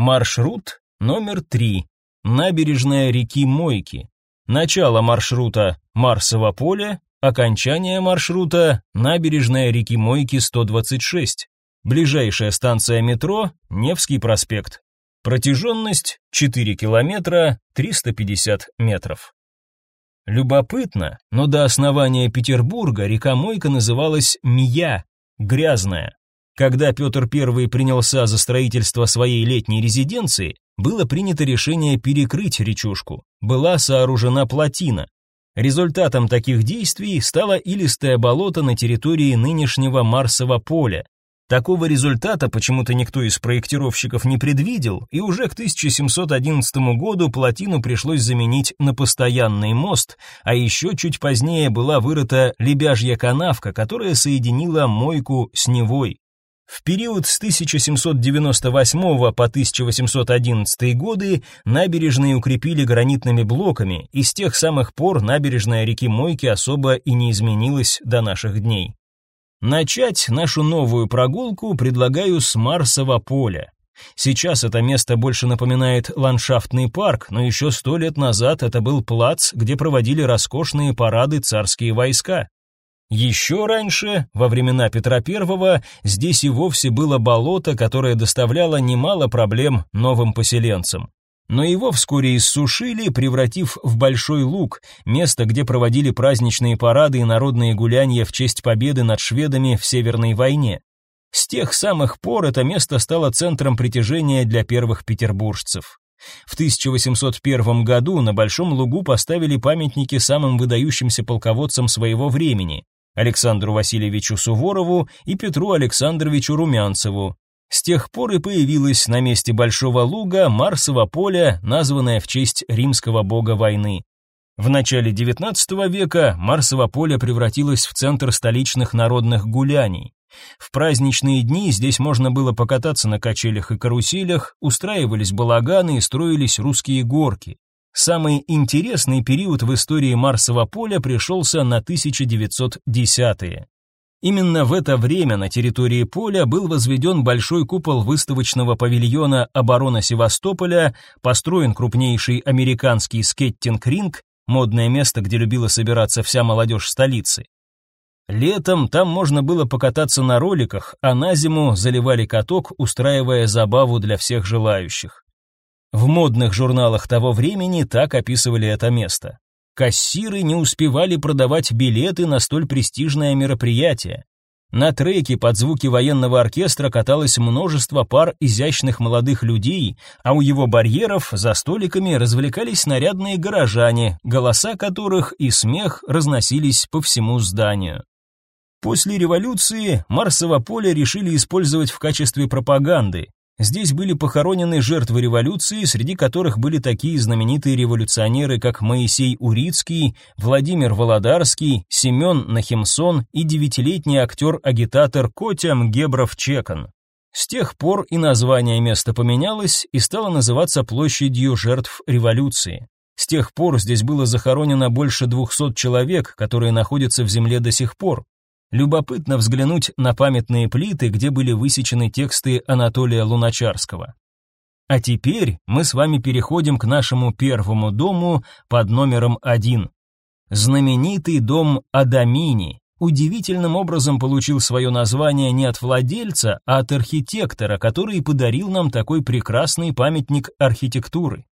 Маршрут номер три. Набережная реки Мойки. Начало маршрута Марсово поле, окончание маршрута Набережная реки Мойки 126. Ближайшая станция метро Невский проспект. Протяженность 4 километра 350 метров. Любопытно, но до основания Петербурга река Мойка называлась Мия, грязная. Когда Петр I принялся за строительство своей летней резиденции, было принято решение перекрыть речушку. Была сооружена плотина. Результатом таких действий стало илистое болото на территории нынешнего Марсово поля. Такого результата почему-то никто из проектировщиков не предвидел, и уже к 1711 году плотину пришлось заменить на постоянный мост, а еще чуть позднее была вырыта лебяжья канавка, которая соединила мойку с Невой. В период с 1798 по 1811 годы набережные укрепили гранитными блоками, и с тех самых пор набережная реки Мойки особо и не изменилась до наших дней. Начать нашу новую прогулку предлагаю с Марсового поля. Сейчас это место больше напоминает ландшафтный парк, но еще сто лет назад это был плац, где проводили роскошные парады царские войска. Еще раньше, во времена Петра I, здесь и вовсе было болото, которое доставляло немало проблем новым поселенцам. Но его вскоре иссушили, превратив в большой луг, место, где проводили праздничные парады и народные гуляния в честь победы над шведами в Северной войне. С тех самых пор это место стало центром притяжения для первых петербуржцев. В 1801 году на Большом Лугу поставили памятники самым выдающимся полководцам своего времени Александру Васильевичу Суворову и Петру Александровичу Румянцеву. С тех пор и появилась на месте Большого Луга Марсово поле, названное в честь римского бога войны. В начале XIX века Марсово поле превратилось в центр столичных народных гуляний. В праздничные дни здесь можно было покататься на качелях и каруселях, устраивались балаганы и строились русские горки. Самый интересный период в истории Марсового поля пришелся на 1910-е. Именно в это время на территории поля был возведен большой купол выставочного павильона обороны Севастополя», построен крупнейший американский скеттинг-ринг, модное место, где любила собираться вся молодежь столицы. Летом там можно было покататься на роликах, а на зиму заливали каток, устраивая забаву для всех желающих. В модных журналах того времени так описывали это место. Кассиры не успевали продавать билеты на столь престижное мероприятие. На треке под звуки военного оркестра каталось множество пар изящных молодых людей, а у его барьеров за столиками развлекались нарядные горожане, голоса которых и смех разносились по всему зданию. После революции Марсово поле решили использовать в качестве пропаганды. Здесь были похоронены жертвы революции, среди которых были такие знаменитые революционеры, как Моисей Урицкий, Владимир Володарский, Семен Нахимсон и девятилетний актер-агитатор Котя Мгебров-Чекан. С тех пор и название места поменялось и стало называться площадью жертв революции. С тех пор здесь было захоронено больше 200 человек, которые находятся в земле до сих пор. Любопытно взглянуть на памятные плиты, где были высечены тексты Анатолия Луначарского. А теперь мы с вами переходим к нашему первому дому под номером 1. Знаменитый дом Адамини удивительным образом получил свое название не от владельца, а от архитектора, который подарил нам такой прекрасный памятник архитектуры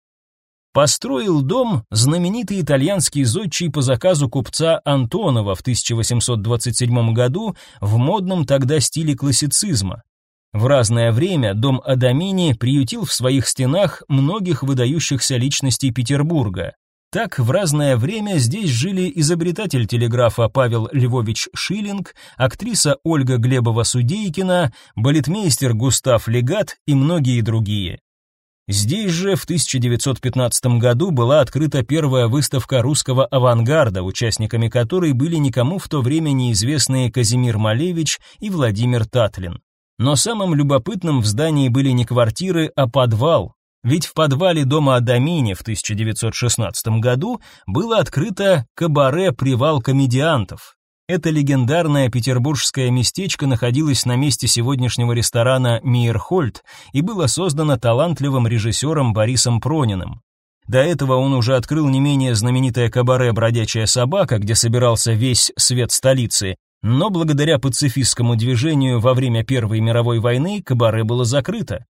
построил дом знаменитый итальянский зодчий по заказу купца Антонова в 1827 году в модном тогда стиле классицизма. В разное время дом Адамини приютил в своих стенах многих выдающихся личностей Петербурга. Так в разное время здесь жили изобретатель телеграфа Павел Львович Шиллинг, актриса Ольга Глебова-Судейкина, балетмейстер Густав Легат и многие другие. Здесь же в 1915 году была открыта первая выставка русского авангарда, участниками которой были никому в то время неизвестные Казимир Малевич и Владимир Татлин. Но самым любопытным в здании были не квартиры, а подвал. Ведь в подвале дома Адамини в 1916 году было открыто кабаре «Привал комедиантов», это легендарное петербургское местечко находилось на месте сегодняшнего ресторана Мирхольд и было создано талантливым режиссером Борисом Прониным. До этого он уже открыл не менее знаменитое кабаре «Бродячая собака», где собирался весь свет столицы, но благодаря пацифистскому движению во время Первой мировой войны кабаре было закрыто.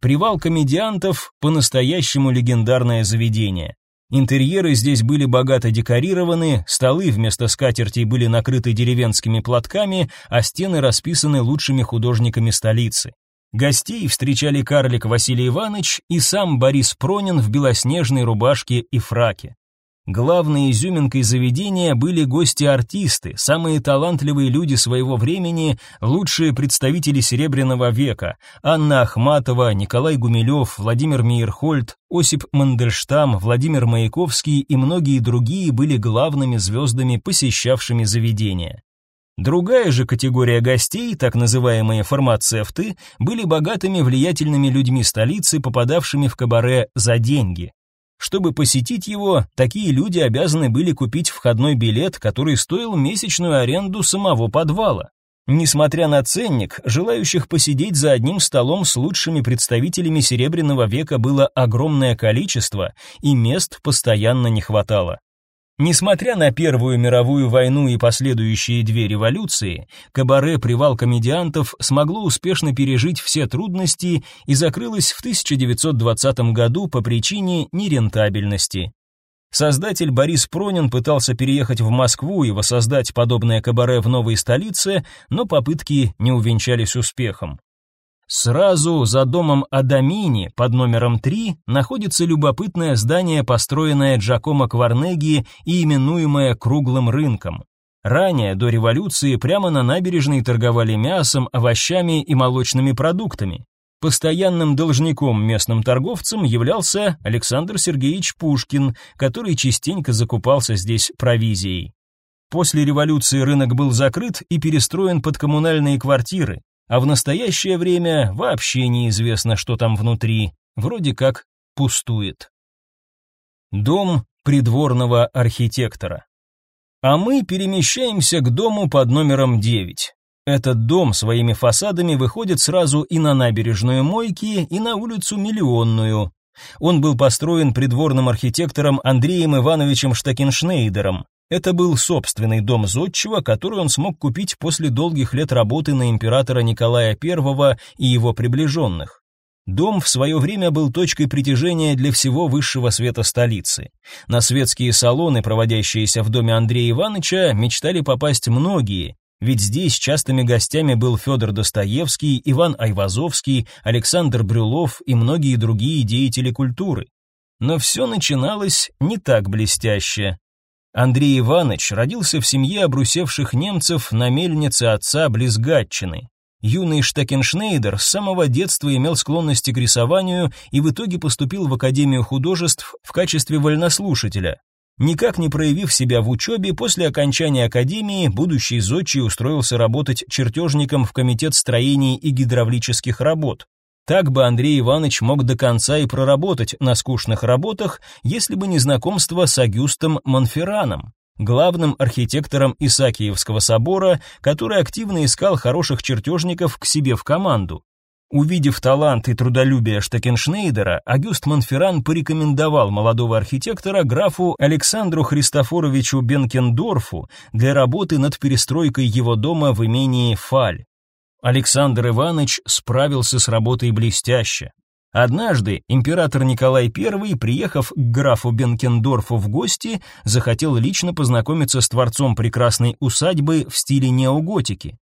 Привал комедиантов – по-настоящему легендарное заведение. Интерьеры здесь были богато декорированы, столы вместо скатертей были накрыты деревенскими платками, а стены расписаны лучшими художниками столицы. Гостей встречали карлик Василий Иванович и сам Борис Пронин в белоснежной рубашке и фраке. Главной изюминкой заведения были гости-артисты, самые талантливые люди своего времени, лучшие представители Серебряного века: Анна Ахматова, Николай Гумилев, Владимир Мейерхольд, Осип Мандельштам, Владимир Маяковский и многие другие были главными звездами, посещавшими заведение. Другая же категория гостей, так называемые формация были богатыми влиятельными людьми столицы, попадавшими в кабаре за деньги. Чтобы посетить его, такие люди обязаны были купить входной билет, который стоил месячную аренду самого подвала. Несмотря на ценник, желающих посидеть за одним столом с лучшими представителями Серебряного века было огромное количество, и мест постоянно не хватало. Несмотря на Первую мировую войну и последующие две революции, кабаре «Привал комедиантов» смогло успешно пережить все трудности и закрылось в 1920 году по причине нерентабельности. Создатель Борис Пронин пытался переехать в Москву и воссоздать подобное кабаре в новой столице, но попытки не увенчались успехом. Сразу за домом Адамини под номером три находится любопытное здание, построенное Джакомо Кварнеги и именуемое «Круглым рынком». Ранее, до революции, прямо на набережной торговали мясом, овощами и молочными продуктами. Постоянным должником местным торговцам являлся Александр Сергеевич Пушкин, который частенько закупался здесь провизией. После революции рынок был закрыт и перестроен под коммунальные квартиры а в настоящее время вообще неизвестно, что там внутри, вроде как пустует. Дом придворного архитектора. А мы перемещаемся к дому под номером 9. Этот дом своими фасадами выходит сразу и на набережную Мойки, и на улицу Миллионную. Он был построен придворным архитектором Андреем Ивановичем Штакеншнейдером, это был собственный дом зодчего, который он смог купить после долгих лет работы на императора Николая I и его приближенных. Дом в свое время был точкой притяжения для всего высшего света столицы. На светские салоны, проводящиеся в доме Андрея Ивановича, мечтали попасть многие, ведь здесь частыми гостями был Федор Достоевский, Иван Айвазовский, Александр Брюлов и многие другие деятели культуры. Но все начиналось не так блестяще. Андрей Иванович родился в семье обрусевших немцев на мельнице отца близ Гатчины. Юный Штекеншнейдер с самого детства имел склонности к рисованию и в итоге поступил в Академию художеств в качестве вольнослушателя. Никак не проявив себя в учебе, после окончания академии будущий зодчий устроился работать чертежником в Комитет строений и гидравлических работ. Так бы Андрей Иванович мог до конца и проработать на скучных работах, если бы не знакомство с Агюстом Монферраном, главным архитектором Исаакиевского собора, который активно искал хороших чертежников к себе в команду. Увидев талант и трудолюбие Штекеншнейдера, Агюст Монферран порекомендовал молодого архитектора графу Александру Христофоровичу Бенкендорфу для работы над перестройкой его дома в имении Фаль. Александр Иванович справился с работой блестяще. Однажды император Николай I, приехав к графу Бенкендорфу в гости, захотел лично познакомиться с творцом прекрасной усадьбы в стиле неоготики.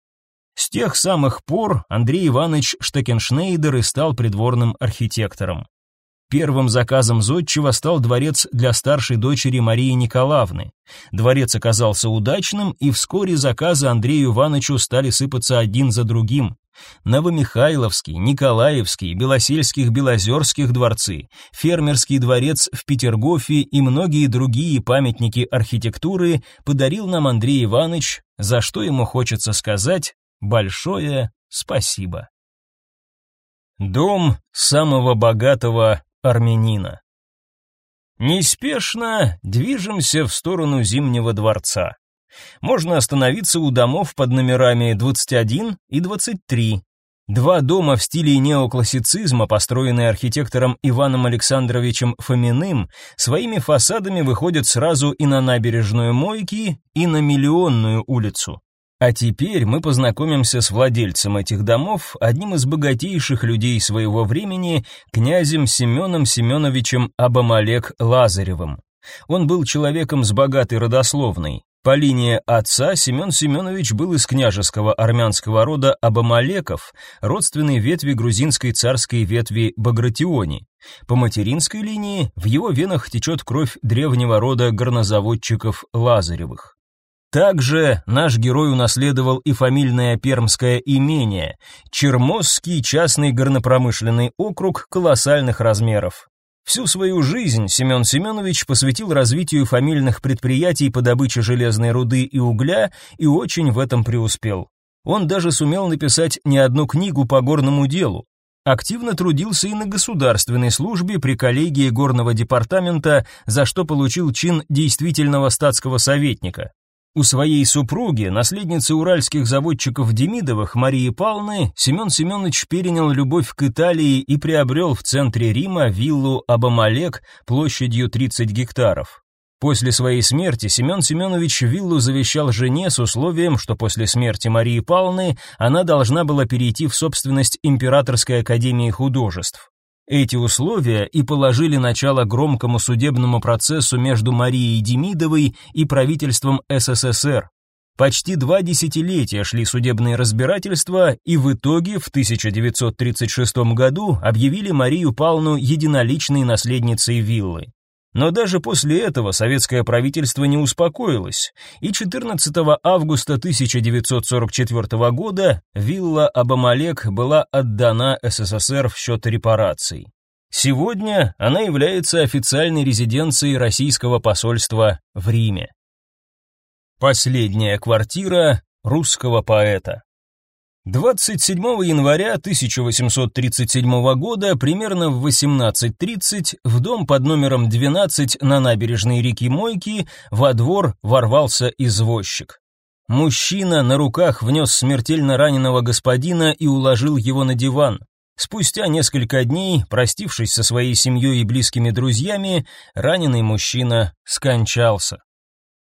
С тех самых пор Андрей Иванович Штекеншнейдер и стал придворным архитектором. Первым заказом зодчего стал дворец для старшей дочери Марии Николаевны. Дворец оказался удачным, и вскоре заказы Андрею Ивановичу стали сыпаться один за другим. Новомихайловский, Николаевский, Белосельских, Белозерских дворцы, фермерский дворец в Петергофе и многие другие памятники архитектуры подарил нам Андрей Иванович, за что ему хочется сказать большое спасибо. Дом самого богатого армянина. Неспешно движемся в сторону Зимнего дворца. Можно остановиться у домов под номерами 21 и 23. Два дома в стиле неоклассицизма, построенные архитектором Иваном Александровичем Фоминым, своими фасадами выходят сразу и на набережную Мойки, и на Миллионную улицу. А теперь мы познакомимся с владельцем этих домов, одним из богатейших людей своего времени, князем Семеном Семеновичем Абамалек Лазаревым. Он был человеком с богатой родословной. По линии отца Семен Семенович был из княжеского армянского рода Абамалеков, родственной ветви грузинской царской ветви Багратиони. По материнской линии в его венах течет кровь древнего рода горнозаводчиков Лазаревых. Также наш герой унаследовал и фамильное пермское имение, Чермозский частный горнопромышленный округ колоссальных размеров. Всю свою жизнь Семен Семенович посвятил развитию фамильных предприятий по добыче железной руды и угля и очень в этом преуспел. Он даже сумел написать не одну книгу по горному делу. Активно трудился и на государственной службе при коллегии горного департамента, за что получил чин действительного статского советника. У своей супруги, наследницы уральских заводчиков Демидовых Марии Павловны, Семён Семёнович перенял любовь к Италии и приобрел в центре Рима виллу Абамалек площадью 30 гектаров. После своей смерти Семён Семёнович виллу завещал жене с условием, что после смерти Марии Павловны она должна была перейти в собственность Императорской академии художеств. Эти условия и положили начало громкому судебному процессу между Марией Демидовой и правительством СССР. Почти два десятилетия шли судебные разбирательства, и в итоге в 1936 году объявили Марию Павловну единоличной наследницей виллы. Но даже после этого советское правительство не успокоилось, и 14 августа 1944 года вилла Абамалек была отдана СССР в счет репараций. Сегодня она является официальной резиденцией российского посольства в Риме. Последняя квартира русского поэта. 27 января 1837 года, примерно в 18.30, в дом под номером 12 на набережной реки Мойки во двор ворвался извозчик. Мужчина на руках внес смертельно раненого господина и уложил его на диван. Спустя несколько дней, простившись со своей семьей и близкими друзьями, раненый мужчина скончался.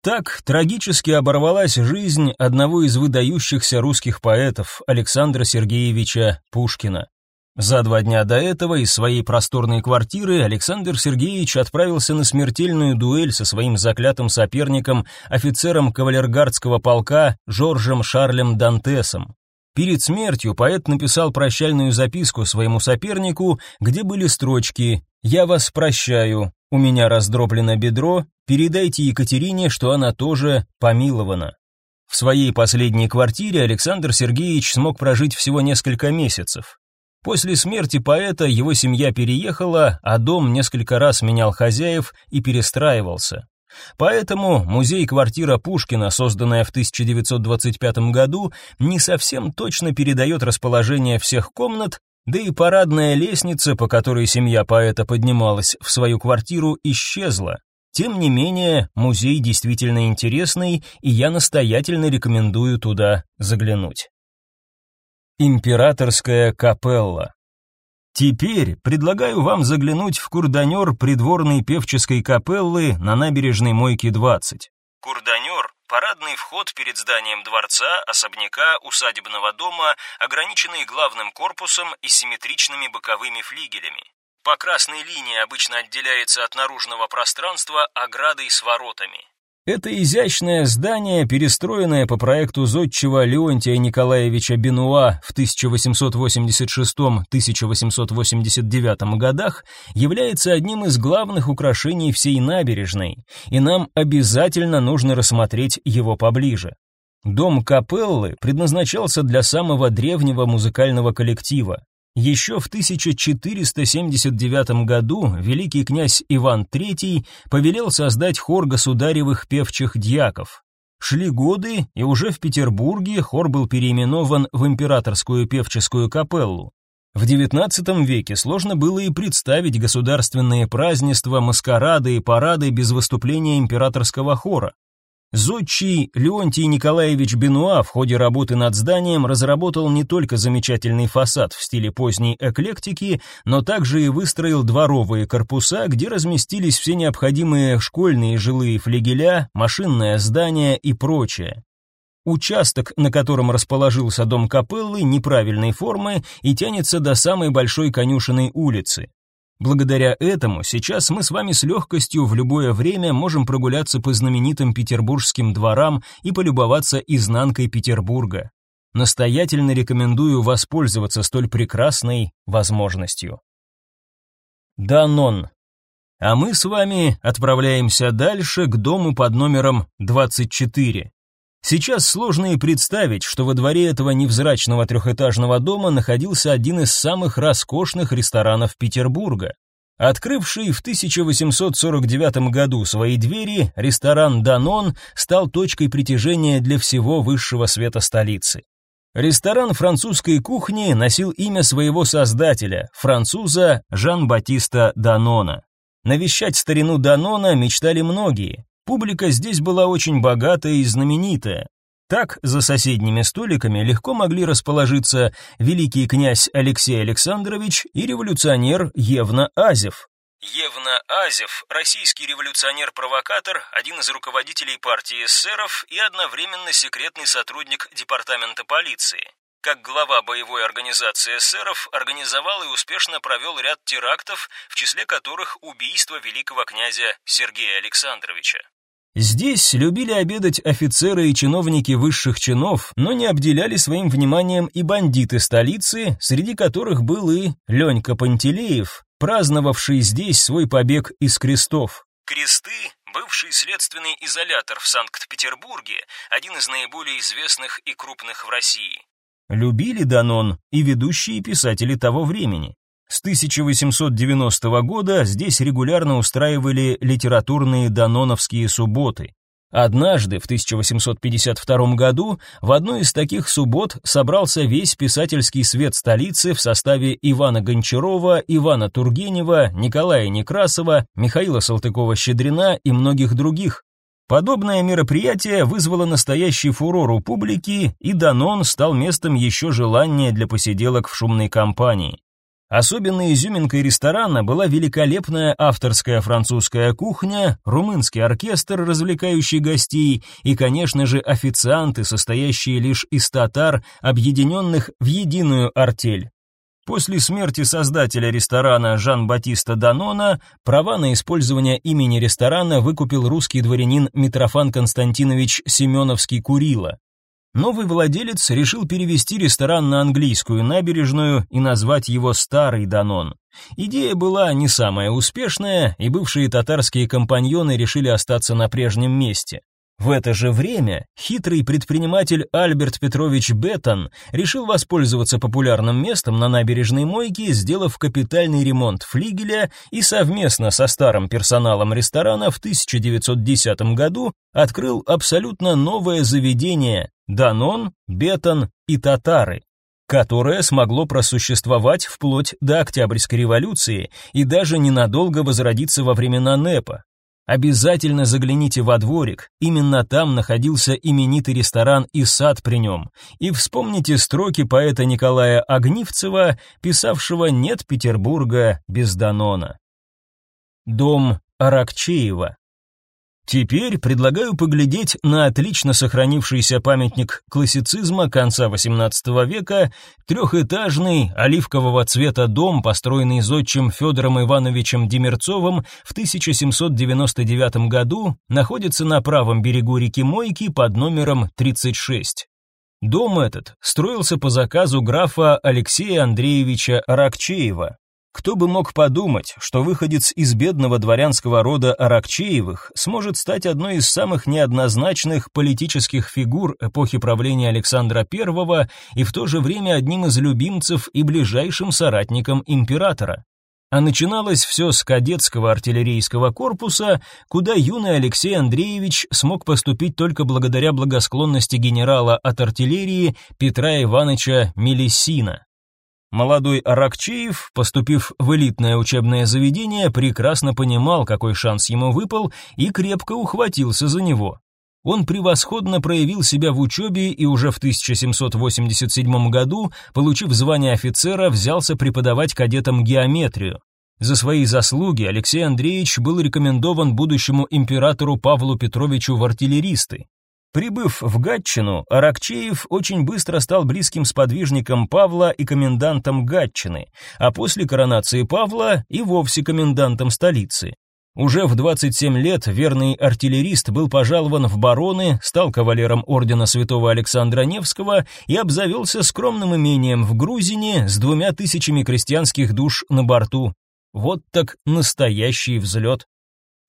Так трагически оборвалась жизнь одного из выдающихся русских поэтов Александра Сергеевича Пушкина. За два дня до этого из своей просторной квартиры Александр Сергеевич отправился на смертельную дуэль со своим заклятым соперником, офицером кавалергардского полка Жоржем Шарлем Дантесом. Перед смертью поэт написал прощальную записку своему сопернику, где были строчки: "Я вас прощаю. У меня раздроблено бедро. Передайте Екатерине, что она тоже помилована". В своей последней квартире Александр Сергеевич смог прожить всего несколько месяцев. После смерти поэта его семья переехала, а дом несколько раз менял хозяев и перестраивался. Поэтому музей-квартира Пушкина, созданная в 1925 году, не совсем точно передает расположение всех комнат, да и парадная лестница, по которой семья поэта поднималась в свою квартиру, исчезла. Тем не менее, музей действительно интересный, и я настоятельно рекомендую туда заглянуть. Императорская капелла Теперь предлагаю вам заглянуть в курданер придворной певческой капеллы на набережной Мойки 20. Курданер – парадный вход перед зданием дворца, особняка, усадебного дома, ограниченный главным корпусом и симметричными боковыми флигелями. По красной линии обычно отделяется от наружного пространства оградой с воротами. Это изящное здание, перестроенное по проекту зодчего Леонтия Николаевича Бенуа в 1886-1889 годах, является одним из главных украшений всей набережной, и нам обязательно нужно рассмотреть его поближе. Дом капеллы предназначался для самого древнего музыкального коллектива. Еще в 1479 году великий князь Иван III повелел создать хор государевых певчих дьяков. Шли годы, и уже в Петербурге хор был переименован в императорскую певческую капеллу. В XIX веке сложно было и представить государственные празднества, маскарады и парады без выступления императорского хора. Зодчий Леонтий Николаевич Бенуа в ходе работы над зданием разработал не только замечательный фасад в стиле поздней эклектики, но также и выстроил дворовые корпуса, где разместились все необходимые школьные жилые флигеля, машинное здание и прочее. Участок, на котором расположился дом капеллы, неправильной формы и тянется до самой большой конюшенной улицы. Благодаря этому сейчас мы с вами с легкостью в любое время можем прогуляться по знаменитым петербургским дворам и полюбоваться изнанкой Петербурга. Настоятельно рекомендую воспользоваться столь прекрасной возможностью. Данон. А мы с вами отправляемся дальше к дому под номером 24. Сейчас сложно и представить, что во дворе этого невзрачного трехэтажного дома находился один из самых роскошных ресторанов Петербурга. Открывший в 1849 году свои двери, ресторан «Данон» стал точкой притяжения для всего высшего света столицы. Ресторан французской кухни носил имя своего создателя, француза Жан-Батиста Данона. Навещать старину Данона мечтали многие. Публика здесь была очень богатая и знаменитая. Так за соседними столиками легко могли расположиться великий князь Алексей Александрович и революционер Евна Азев. Евна Азев, российский революционер-провокатор, один из руководителей партии эсеров и одновременно секретный сотрудник департамента полиции. Как глава боевой организации эсеров организовал и успешно провел ряд терактов, в числе которых убийство великого князя Сергея Александровича. Здесь любили обедать офицеры и чиновники высших чинов, но не обделяли своим вниманием и бандиты столицы, среди которых был и Ленька Пантелеев, праздновавший здесь свой побег из крестов. Кресты бывший следственный изолятор в Санкт-Петербурге, один из наиболее известных и крупных в России. Любили Данон и ведущие писатели того времени. С 1890 года здесь регулярно устраивали литературные дононовские субботы. Однажды, в 1852 году, в одну из таких суббот собрался весь писательский свет столицы в составе Ивана Гончарова, Ивана Тургенева, Николая Некрасова, Михаила Салтыкова-Щедрина и многих других. Подобное мероприятие вызвало настоящий фурор у публики, и Данон стал местом еще желания для посиделок в шумной компании. Особенной изюминкой ресторана была великолепная авторская французская кухня, румынский оркестр, развлекающий гостей, и, конечно же, официанты, состоящие лишь из татар, объединенных в единую артель. После смерти создателя ресторана Жан-Батиста Данона права на использование имени ресторана выкупил русский дворянин Митрофан Константинович Семеновский-Курила. Новый владелец решил перевести ресторан на английскую набережную и назвать его Старый Данон. Идея была не самая успешная, и бывшие татарские компаньоны решили остаться на прежнем месте. В это же время хитрый предприниматель Альберт Петрович Беттон решил воспользоваться популярным местом на набережной мойки, сделав капитальный ремонт флигеля и совместно со старым персоналом ресторана в 1910 году открыл абсолютно новое заведение Данон, Бетон и татары, которое смогло просуществовать вплоть до Октябрьской революции и даже ненадолго возродиться во времена НЭПа. Обязательно загляните во дворик, именно там находился именитый ресторан и сад при нем, и вспомните строки поэта Николая Огнивцева, писавшего «Нет Петербурга без Данона». Дом Аракчеева, Теперь предлагаю поглядеть на отлично сохранившийся памятник классицизма конца XVIII века, трехэтажный, оливкового цвета дом, построенный зодчим Федором Ивановичем Демерцовым в 1799 году, находится на правом берегу реки Мойки под номером 36. Дом этот строился по заказу графа Алексея Андреевича Ракчеева, кто бы мог подумать, что выходец из бедного дворянского рода Аракчеевых сможет стать одной из самых неоднозначных политических фигур эпохи правления Александра I и в то же время одним из любимцев и ближайшим соратником императора. А начиналось все с кадетского артиллерийского корпуса, куда юный Алексей Андреевич смог поступить только благодаря благосклонности генерала от артиллерии Петра Ивановича Мелесина. Молодой Аракчеев, поступив в элитное учебное заведение, прекрасно понимал, какой шанс ему выпал, и крепко ухватился за него. Он превосходно проявил себя в учебе и уже в 1787 году, получив звание офицера, взялся преподавать кадетам геометрию. За свои заслуги Алексей Андреевич был рекомендован будущему императору Павлу Петровичу в артиллеристы. Прибыв в Гатчину, Аракчеев очень быстро стал близким сподвижником Павла и комендантом Гатчины, а после коронации Павла и вовсе комендантом столицы. Уже в 27 лет верный артиллерист был пожалован в бароны, стал кавалером ордена святого Александра Невского и обзавелся скромным имением в Грузине с двумя тысячами крестьянских душ на борту. Вот так настоящий взлет.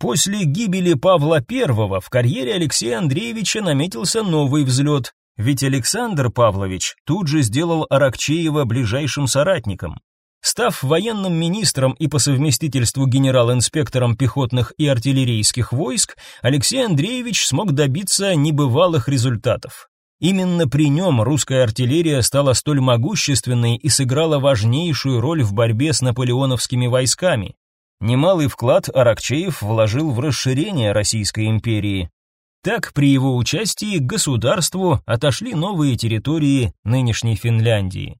После гибели Павла I в карьере Алексея Андреевича наметился новый взлет, ведь Александр Павлович тут же сделал Аракчеева ближайшим соратником. Став военным министром и по совместительству генерал-инспектором пехотных и артиллерийских войск, Алексей Андреевич смог добиться небывалых результатов. Именно при нем русская артиллерия стала столь могущественной и сыграла важнейшую роль в борьбе с наполеоновскими войсками. Немалый вклад Аракчеев вложил в расширение Российской империи. Так, при его участии к государству отошли новые территории нынешней Финляндии.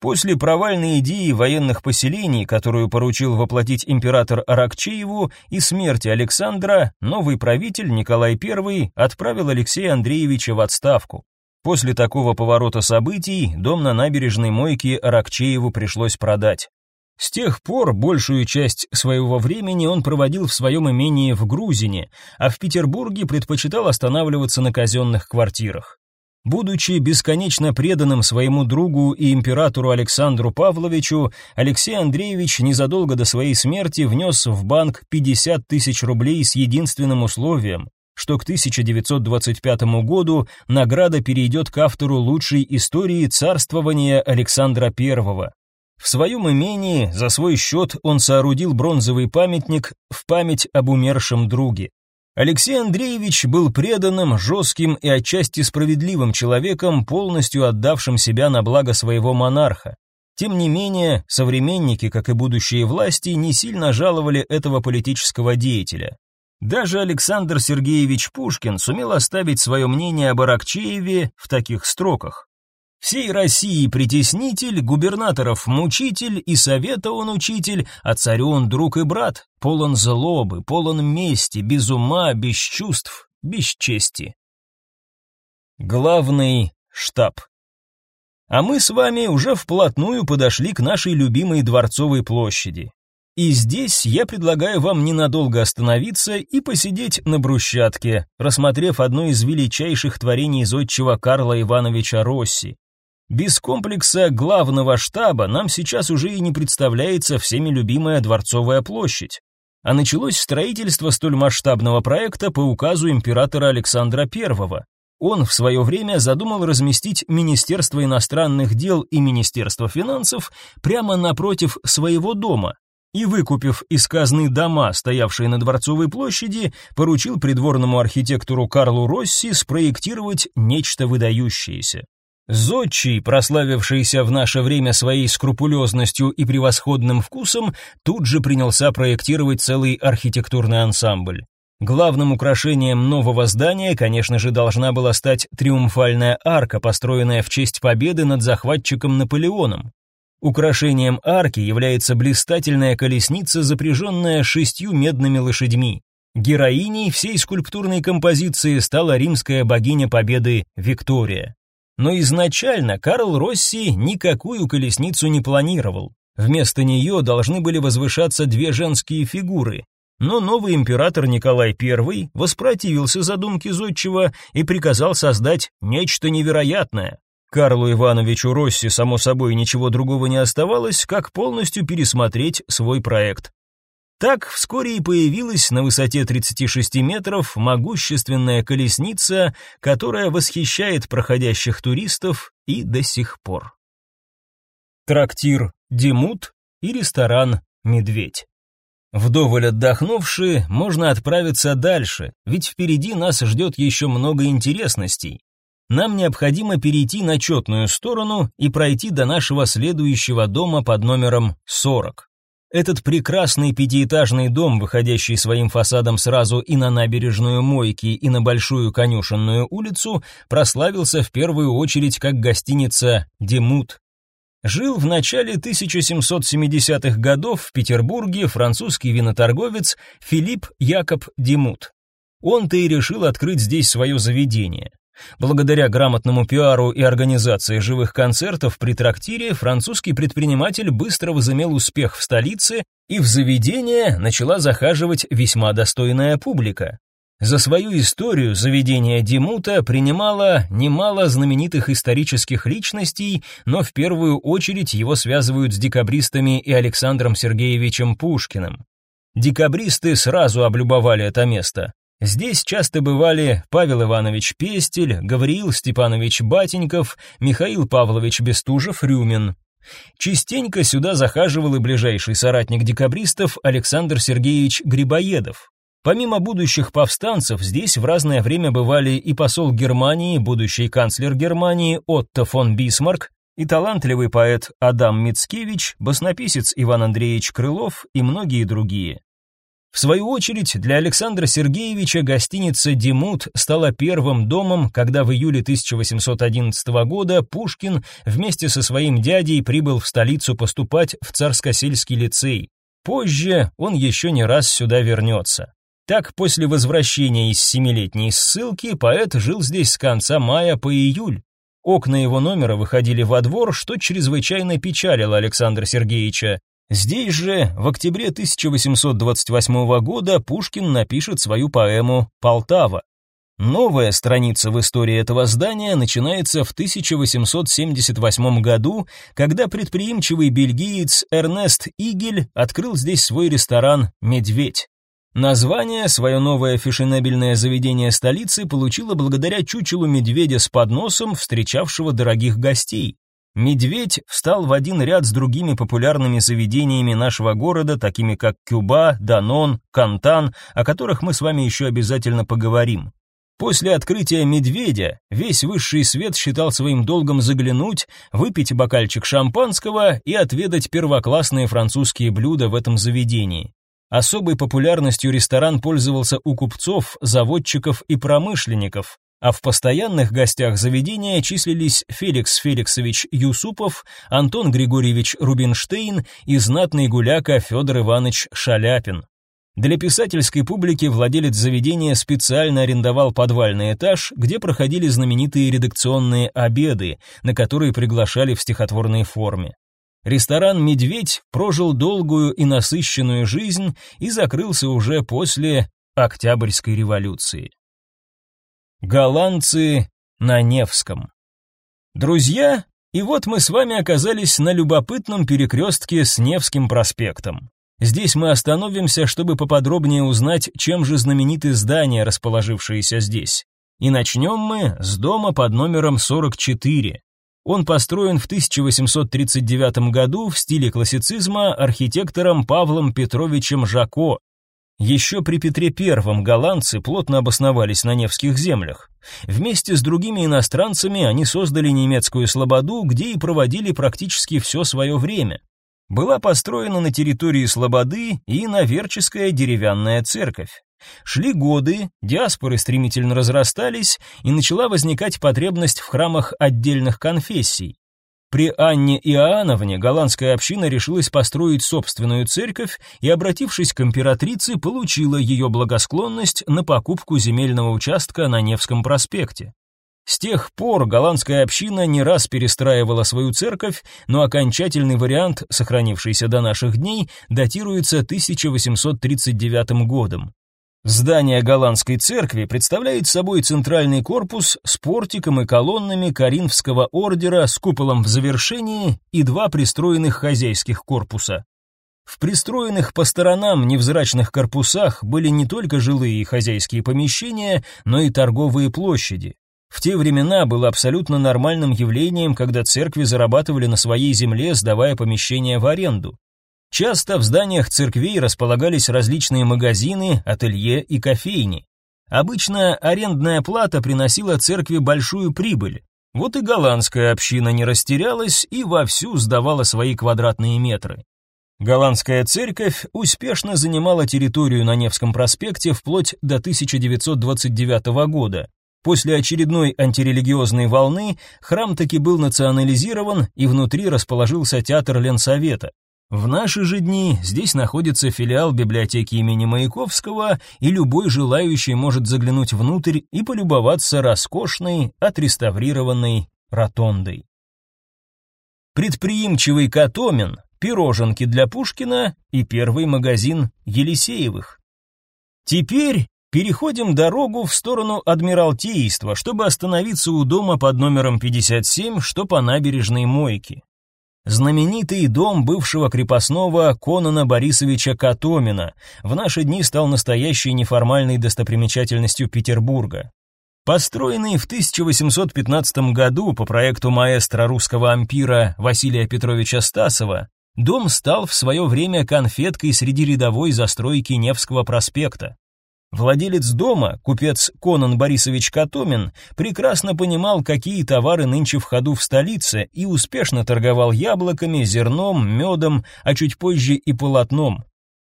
После провальной идеи военных поселений, которую поручил воплотить император Аракчееву, и смерти Александра, новый правитель Николай I отправил Алексея Андреевича в отставку. После такого поворота событий дом на набережной Мойке Аракчееву пришлось продать. С тех пор большую часть своего времени он проводил в своем имении в Грузине, а в Петербурге предпочитал останавливаться на казенных квартирах. Будучи бесконечно преданным своему другу и императору Александру Павловичу, Алексей Андреевич незадолго до своей смерти внес в банк 50 тысяч рублей с единственным условием, что к 1925 году награда перейдет к автору лучшей истории царствования Александра Первого. В своем имении за свой счет он соорудил бронзовый памятник в память об умершем друге. Алексей Андреевич был преданным, жестким и отчасти справедливым человеком, полностью отдавшим себя на благо своего монарха. Тем не менее, современники, как и будущие власти, не сильно жаловали этого политического деятеля. Даже Александр Сергеевич Пушкин сумел оставить свое мнение об Аракчееве в таких строках. Всей России притеснитель, губернаторов мучитель, и совета он учитель, а царю он друг и брат, полон злобы, полон мести, без ума, без чувств, без чести. Главный штаб. А мы с вами уже вплотную подошли к нашей любимой Дворцовой площади. И здесь я предлагаю вам ненадолго остановиться и посидеть на брусчатке, рассмотрев одно из величайших творений зодчего Карла Ивановича Росси без комплекса главного штаба нам сейчас уже и не представляется всеми любимая Дворцовая площадь. А началось строительство столь масштабного проекта по указу императора Александра I. Он в свое время задумал разместить Министерство иностранных дел и Министерство финансов прямо напротив своего дома и, выкупив из казны дома, стоявшие на Дворцовой площади, поручил придворному архитектору Карлу Росси спроектировать нечто выдающееся. Зодчий, прославившийся в наше время своей скрупулезностью и превосходным вкусом, тут же принялся проектировать целый архитектурный ансамбль. Главным украшением нового здания, конечно же, должна была стать триумфальная арка, построенная в честь победы над захватчиком Наполеоном. Украшением арки является блистательная колесница, запряженная шестью медными лошадьми. Героиней всей скульптурной композиции стала римская богиня победы Виктория но изначально Карл Росси никакую колесницу не планировал. Вместо нее должны были возвышаться две женские фигуры. Но новый император Николай I воспротивился задумке зодчего и приказал создать нечто невероятное. Карлу Ивановичу Росси, само собой, ничего другого не оставалось, как полностью пересмотреть свой проект. Так вскоре и появилась на высоте 36 метров могущественная колесница, которая восхищает проходящих туристов и до сих пор. Трактир «Демут» и ресторан «Медведь». Вдоволь отдохнувши, можно отправиться дальше, ведь впереди нас ждет еще много интересностей. Нам необходимо перейти на четную сторону и пройти до нашего следующего дома под номером 40. Этот прекрасный пятиэтажный дом, выходящий своим фасадом сразу и на набережную Мойки, и на Большую Конюшенную улицу, прославился в первую очередь как гостиница «Демут». Жил в начале 1770-х годов в Петербурге французский виноторговец Филипп Якоб Демут. Он-то и решил открыть здесь свое заведение. Благодаря грамотному пиару и организации живых концертов при трактире французский предприниматель быстро возымел успех в столице, и в заведение начала захаживать весьма достойная публика. За свою историю заведение Демута принимало немало знаменитых исторических личностей, но в первую очередь его связывают с декабристами и Александром Сергеевичем Пушкиным. Декабристы сразу облюбовали это место. Здесь часто бывали Павел Иванович Пестель, Гавриил Степанович Батеньков, Михаил Павлович Бестужев-Рюмин. Частенько сюда захаживал и ближайший соратник декабристов Александр Сергеевич Грибоедов. Помимо будущих повстанцев, здесь в разное время бывали и посол Германии, будущий канцлер Германии Отто фон Бисмарк, и талантливый поэт Адам Мицкевич, баснописец Иван Андреевич Крылов и многие другие. В свою очередь, для Александра Сергеевича гостиница Димут стала первым домом, когда в июле 1811 года Пушкин вместе со своим дядей прибыл в столицу поступать в Царскосельский лицей. Позже он еще не раз сюда вернется. Так, после возвращения из семилетней ссылки, поэт жил здесь с конца мая по июль. Окна его номера выходили во двор, что чрезвычайно печалило Александра Сергеевича. Здесь же, в октябре 1828 года, Пушкин напишет свою поэму «Полтава». Новая страница в истории этого здания начинается в 1878 году, когда предприимчивый бельгиец Эрнест Игель открыл здесь свой ресторан «Медведь». Название свое новое фешенебельное заведение столицы получило благодаря чучелу медведя с подносом, встречавшего дорогих гостей. Медведь встал в один ряд с другими популярными заведениями нашего города, такими как Кюба, Данон, Кантан, о которых мы с вами еще обязательно поговорим. После открытия медведя весь высший свет считал своим долгом заглянуть, выпить бокальчик шампанского и отведать первоклассные французские блюда в этом заведении. Особой популярностью ресторан пользовался у купцов, заводчиков и промышленников а в постоянных гостях заведения числились Феликс Феликсович Юсупов, Антон Григорьевич Рубинштейн и знатный гуляка Федор Иванович Шаляпин. Для писательской публики владелец заведения специально арендовал подвальный этаж, где проходили знаменитые редакционные обеды, на которые приглашали в стихотворной форме. Ресторан «Медведь» прожил долгую и насыщенную жизнь и закрылся уже после Октябрьской революции. Голландцы на Невском. Друзья, и вот мы с вами оказались на любопытном перекрестке с Невским проспектом. Здесь мы остановимся, чтобы поподробнее узнать, чем же знамениты здания, расположившиеся здесь. И начнем мы с дома под номером 44. Он построен в 1839 году в стиле классицизма архитектором Павлом Петровичем Жако, еще при Петре I голландцы плотно обосновались на Невских землях. Вместе с другими иностранцами они создали немецкую слободу, где и проводили практически все свое время. Была построена на территории слободы и наверческая деревянная церковь. Шли годы, диаспоры стремительно разрастались, и начала возникать потребность в храмах отдельных конфессий. При Анне Иоанновне голландская община решилась построить собственную церковь и, обратившись к императрице, получила ее благосклонность на покупку земельного участка на Невском проспекте. С тех пор голландская община не раз перестраивала свою церковь, но окончательный вариант, сохранившийся до наших дней, датируется 1839 годом. Здание голландской церкви представляет собой центральный корпус с портиком и колоннами Коринфского ордера с куполом в завершении и два пристроенных хозяйских корпуса. В пристроенных по сторонам невзрачных корпусах были не только жилые и хозяйские помещения, но и торговые площади. В те времена было абсолютно нормальным явлением, когда церкви зарабатывали на своей земле, сдавая помещения в аренду. Часто в зданиях церквей располагались различные магазины, ателье и кофейни. Обычно арендная плата приносила церкви большую прибыль. Вот и голландская община не растерялась и вовсю сдавала свои квадратные метры. Голландская церковь успешно занимала территорию на Невском проспекте вплоть до 1929 года. После очередной антирелигиозной волны храм таки был национализирован и внутри расположился театр Ленсовета. В наши же дни здесь находится филиал библиотеки имени Маяковского, и любой желающий может заглянуть внутрь и полюбоваться роскошной, отреставрированной ротондой. Предприимчивый Катомин, пироженки для Пушкина и первый магазин Елисеевых. Теперь переходим дорогу в сторону Адмиралтейства, чтобы остановиться у дома под номером 57, что по набережной Мойке. Знаменитый дом бывшего крепостного Конона Борисовича Катомина в наши дни стал настоящей неформальной достопримечательностью Петербурга. Построенный в 1815 году по проекту маэстро русского ампира Василия Петровича Стасова, дом стал в свое время конфеткой среди рядовой застройки Невского проспекта. Владелец дома, купец Конан Борисович Катомин, прекрасно понимал, какие товары нынче в ходу в столице и успешно торговал яблоками, зерном, медом, а чуть позже и полотном.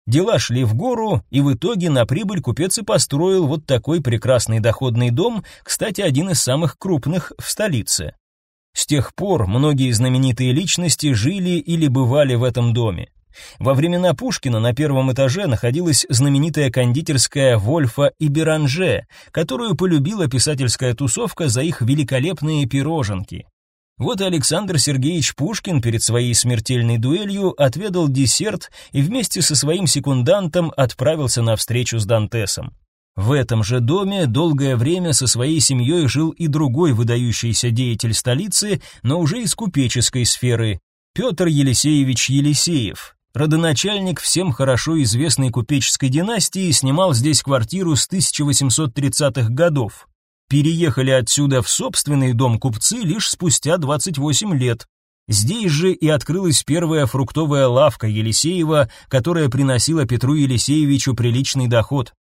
Дела шли в гору, и в итоге на прибыль купец и построил вот такой прекрасный доходный дом, кстати, один из самых крупных в столице. С тех пор многие знаменитые личности жили или бывали в этом доме. Во времена Пушкина на первом этаже находилась знаменитая кондитерская Вольфа и Беранже, которую полюбила писательская тусовка за их великолепные пироженки. Вот и Александр Сергеевич Пушкин перед своей смертельной дуэлью отведал десерт и вместе со своим секундантом отправился на встречу с Дантесом. В этом же доме долгое время со своей семьей жил и другой выдающийся деятель столицы, но уже из купеческой сферы Петр Елисеевич Елисеев, родоначальник всем хорошо известной купеческой династии, снимал здесь квартиру с 1830-х годов. Переехали отсюда в собственный дом купцы лишь спустя 28 лет. Здесь же и открылась первая фруктовая лавка Елисеева, которая приносила Петру Елисеевичу приличный доход.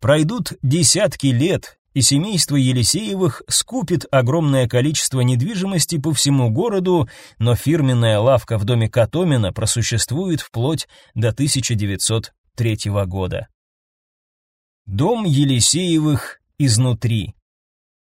Пройдут десятки лет, и семейство Елисеевых скупит огромное количество недвижимости по всему городу, но фирменная лавка в доме Катомина просуществует вплоть до 1903 года. Дом Елисеевых изнутри.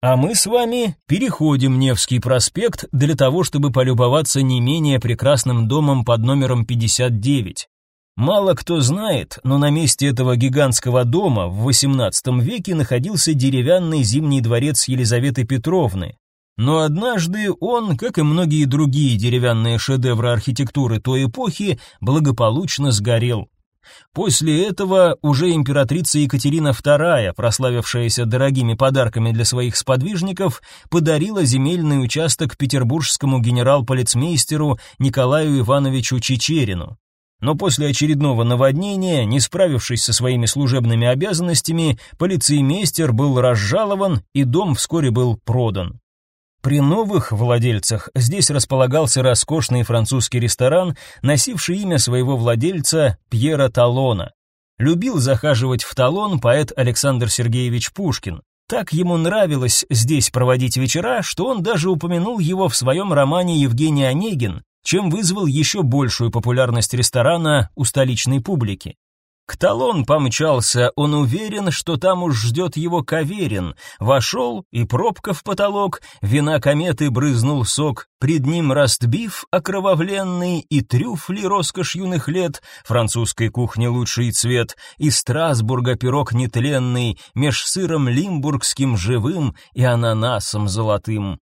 А мы с вами переходим Невский проспект для того, чтобы полюбоваться не менее прекрасным домом под номером 59. Мало кто знает, но на месте этого гигантского дома в XVIII веке находился деревянный зимний дворец Елизаветы Петровны. Но однажды он, как и многие другие деревянные шедевры архитектуры той эпохи, благополучно сгорел. После этого уже императрица Екатерина II, прославившаяся дорогими подарками для своих сподвижников, подарила земельный участок петербургскому генерал-полицмейстеру Николаю Ивановичу Чечерину. Но после очередного наводнения, не справившись со своими служебными обязанностями, полицеймейстер был разжалован и дом вскоре был продан. При новых владельцах здесь располагался роскошный французский ресторан, носивший имя своего владельца Пьера Талона. Любил захаживать в Талон поэт Александр Сергеевич Пушкин. Так ему нравилось здесь проводить вечера, что он даже упомянул его в своем романе «Евгений Онегин», чем вызвал еще большую популярность ресторана у столичной публики. К Талон помчался, он уверен, что там уж ждет его Каверин. Вошел, и пробка в потолок, вина кометы брызнул сок, пред ним растбив окровавленный и трюфли роскошь юных лет, французской кухни лучший цвет, и Страсбурга пирог нетленный, меж сыром лимбургским живым и ананасом золотым.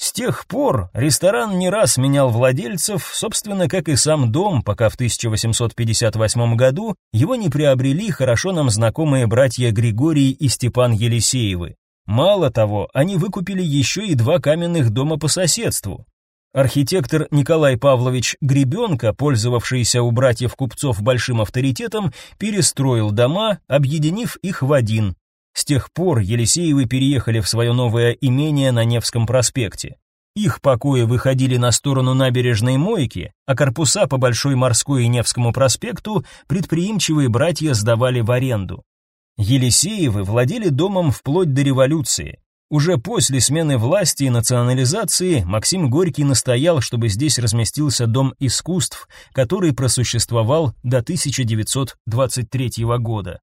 С тех пор ресторан не раз менял владельцев, собственно, как и сам дом, пока в 1858 году его не приобрели хорошо нам знакомые братья Григорий и Степан Елисеевы. Мало того, они выкупили еще и два каменных дома по соседству. Архитектор Николай Павлович Гребенко, пользовавшийся у братьев купцов большим авторитетом, перестроил дома, объединив их в один, с тех пор Елисеевы переехали в свое новое имение на Невском проспекте. Их покои выходили на сторону набережной Мойки, а корпуса по Большой Морской и Невскому проспекту предприимчивые братья сдавали в аренду. Елисеевы владели домом вплоть до революции. Уже после смены власти и национализации Максим Горький настоял, чтобы здесь разместился дом искусств, который просуществовал до 1923 года.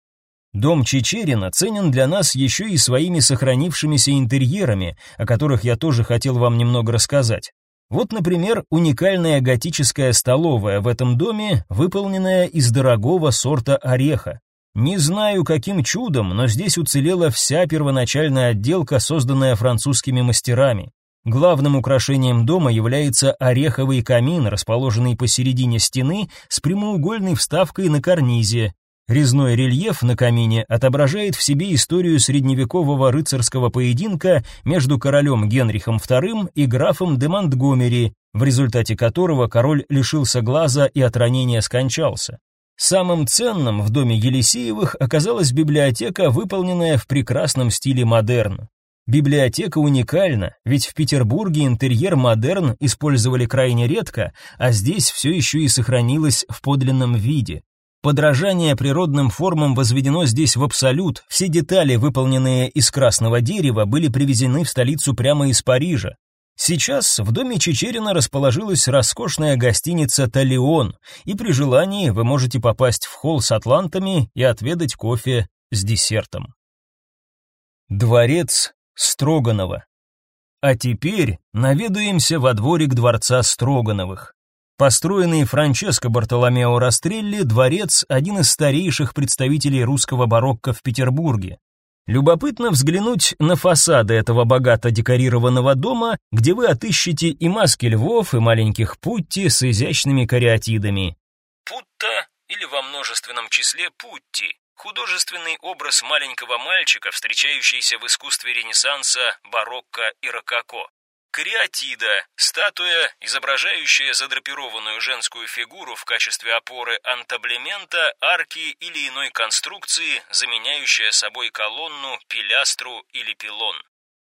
Дом Чечерина ценен для нас еще и своими сохранившимися интерьерами, о которых я тоже хотел вам немного рассказать. Вот, например, уникальная готическая столовая в этом доме, выполненная из дорогого сорта ореха. Не знаю, каким чудом, но здесь уцелела вся первоначальная отделка, созданная французскими мастерами. Главным украшением дома является ореховый камин, расположенный посередине стены с прямоугольной вставкой на карнизе, Резной рельеф на камине отображает в себе историю средневекового рыцарского поединка между королем Генрихом II и графом де Монтгомери, в результате которого король лишился глаза и от ранения скончался. Самым ценным в доме Елисеевых оказалась библиотека, выполненная в прекрасном стиле модерн. Библиотека уникальна, ведь в Петербурге интерьер модерн использовали крайне редко, а здесь все еще и сохранилось в подлинном виде. Подражание природным формам возведено здесь в абсолют. Все детали, выполненные из красного дерева, были привезены в столицу прямо из Парижа. Сейчас в доме Чечерина расположилась роскошная гостиница Талион, и при желании вы можете попасть в холл с атлантами и отведать кофе с десертом. Дворец Строганова. А теперь наведаемся во дворик дворца Строгановых. Построенный Франческо Бартоломео Растрелли дворец – один из старейших представителей русского барокко в Петербурге. Любопытно взглянуть на фасады этого богато декорированного дома, где вы отыщете и маски львов, и маленьких путти с изящными кариатидами. Путта или во множественном числе путти – художественный образ маленького мальчика, встречающийся в искусстве Ренессанса, барокко и рококо. Криатида – статуя, изображающая задрапированную женскую фигуру в качестве опоры антаблемента, арки или иной конструкции, заменяющая собой колонну, пилястру или пилон.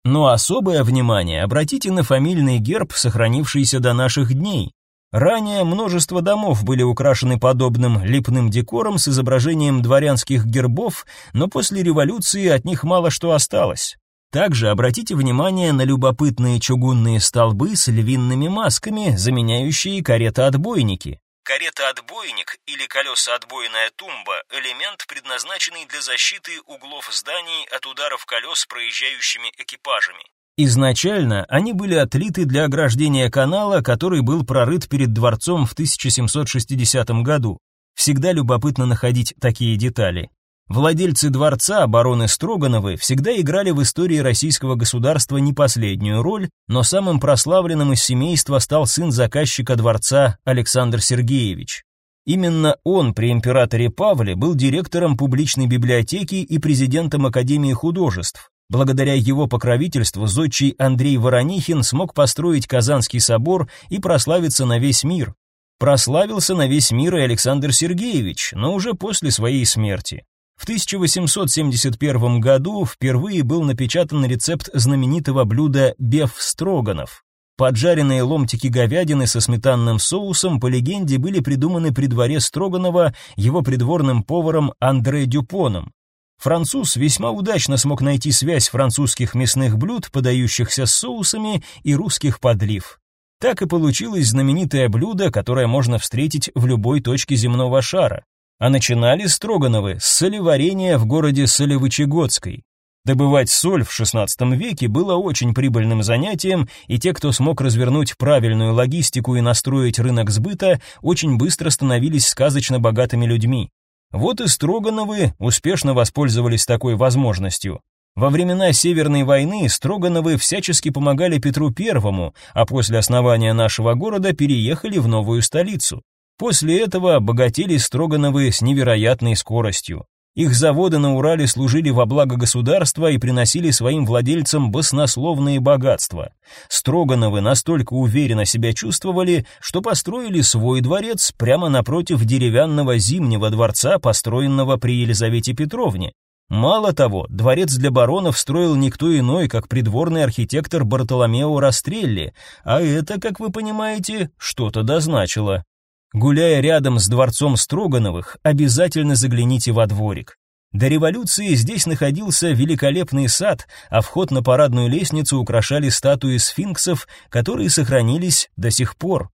Но особое внимание обратите на фамильный герб, сохранившийся до наших дней. Ранее множество домов были украшены подобным липным декором с изображением дворянских гербов, но после революции от них мало что осталось. Также обратите внимание на любопытные чугунные столбы с львиными масками, заменяющие карета-отбойники. Карета-отбойник или колеса-отбойная тумба – элемент, предназначенный для защиты углов зданий от ударов колес проезжающими экипажами. Изначально они были отлиты для ограждения канала, который был прорыт перед дворцом в 1760 году. Всегда любопытно находить такие детали. Владельцы дворца Обороны Строгановы всегда играли в истории российского государства не последнюю роль, но самым прославленным из семейства стал сын заказчика дворца Александр Сергеевич. Именно он при императоре Павле был директором публичной библиотеки и президентом Академии художеств. Благодаря его покровительству зодчий Андрей Воронихин смог построить Казанский собор и прославиться на весь мир. Прославился на весь мир и Александр Сергеевич, но уже после своей смерти. В 1871 году впервые был напечатан рецепт знаменитого блюда бефстроганов. Поджаренные ломтики говядины со сметанным соусом, по легенде, были придуманы при дворе Строганова его придворным поваром Андре Дюпоном. Француз весьма удачно смог найти связь французских мясных блюд, подающихся с соусами, и русских подлив. Так и получилось знаменитое блюдо, которое можно встретить в любой точке земного шара. А начинали Строгановы с солеварения в городе Солевычегодской. Добывать соль в XVI веке было очень прибыльным занятием, и те, кто смог развернуть правильную логистику и настроить рынок сбыта, очень быстро становились сказочно богатыми людьми. Вот и Строгановы успешно воспользовались такой возможностью. Во времена Северной войны Строгановы всячески помогали Петру I, а после основания нашего города переехали в новую столицу. После этого обогатели Строгановы с невероятной скоростью. Их заводы на Урале служили во благо государства и приносили своим владельцам баснословные богатства. Строгановы настолько уверенно себя чувствовали, что построили свой дворец прямо напротив деревянного зимнего дворца, построенного при Елизавете Петровне. Мало того, дворец для баронов строил никто иной, как придворный архитектор Бартоломео Растрелли, а это, как вы понимаете, что-то дозначило. Гуляя рядом с дворцом Строгановых, обязательно загляните во дворик. До революции здесь находился великолепный сад, а вход на парадную лестницу украшали статуи сфинксов, которые сохранились до сих пор.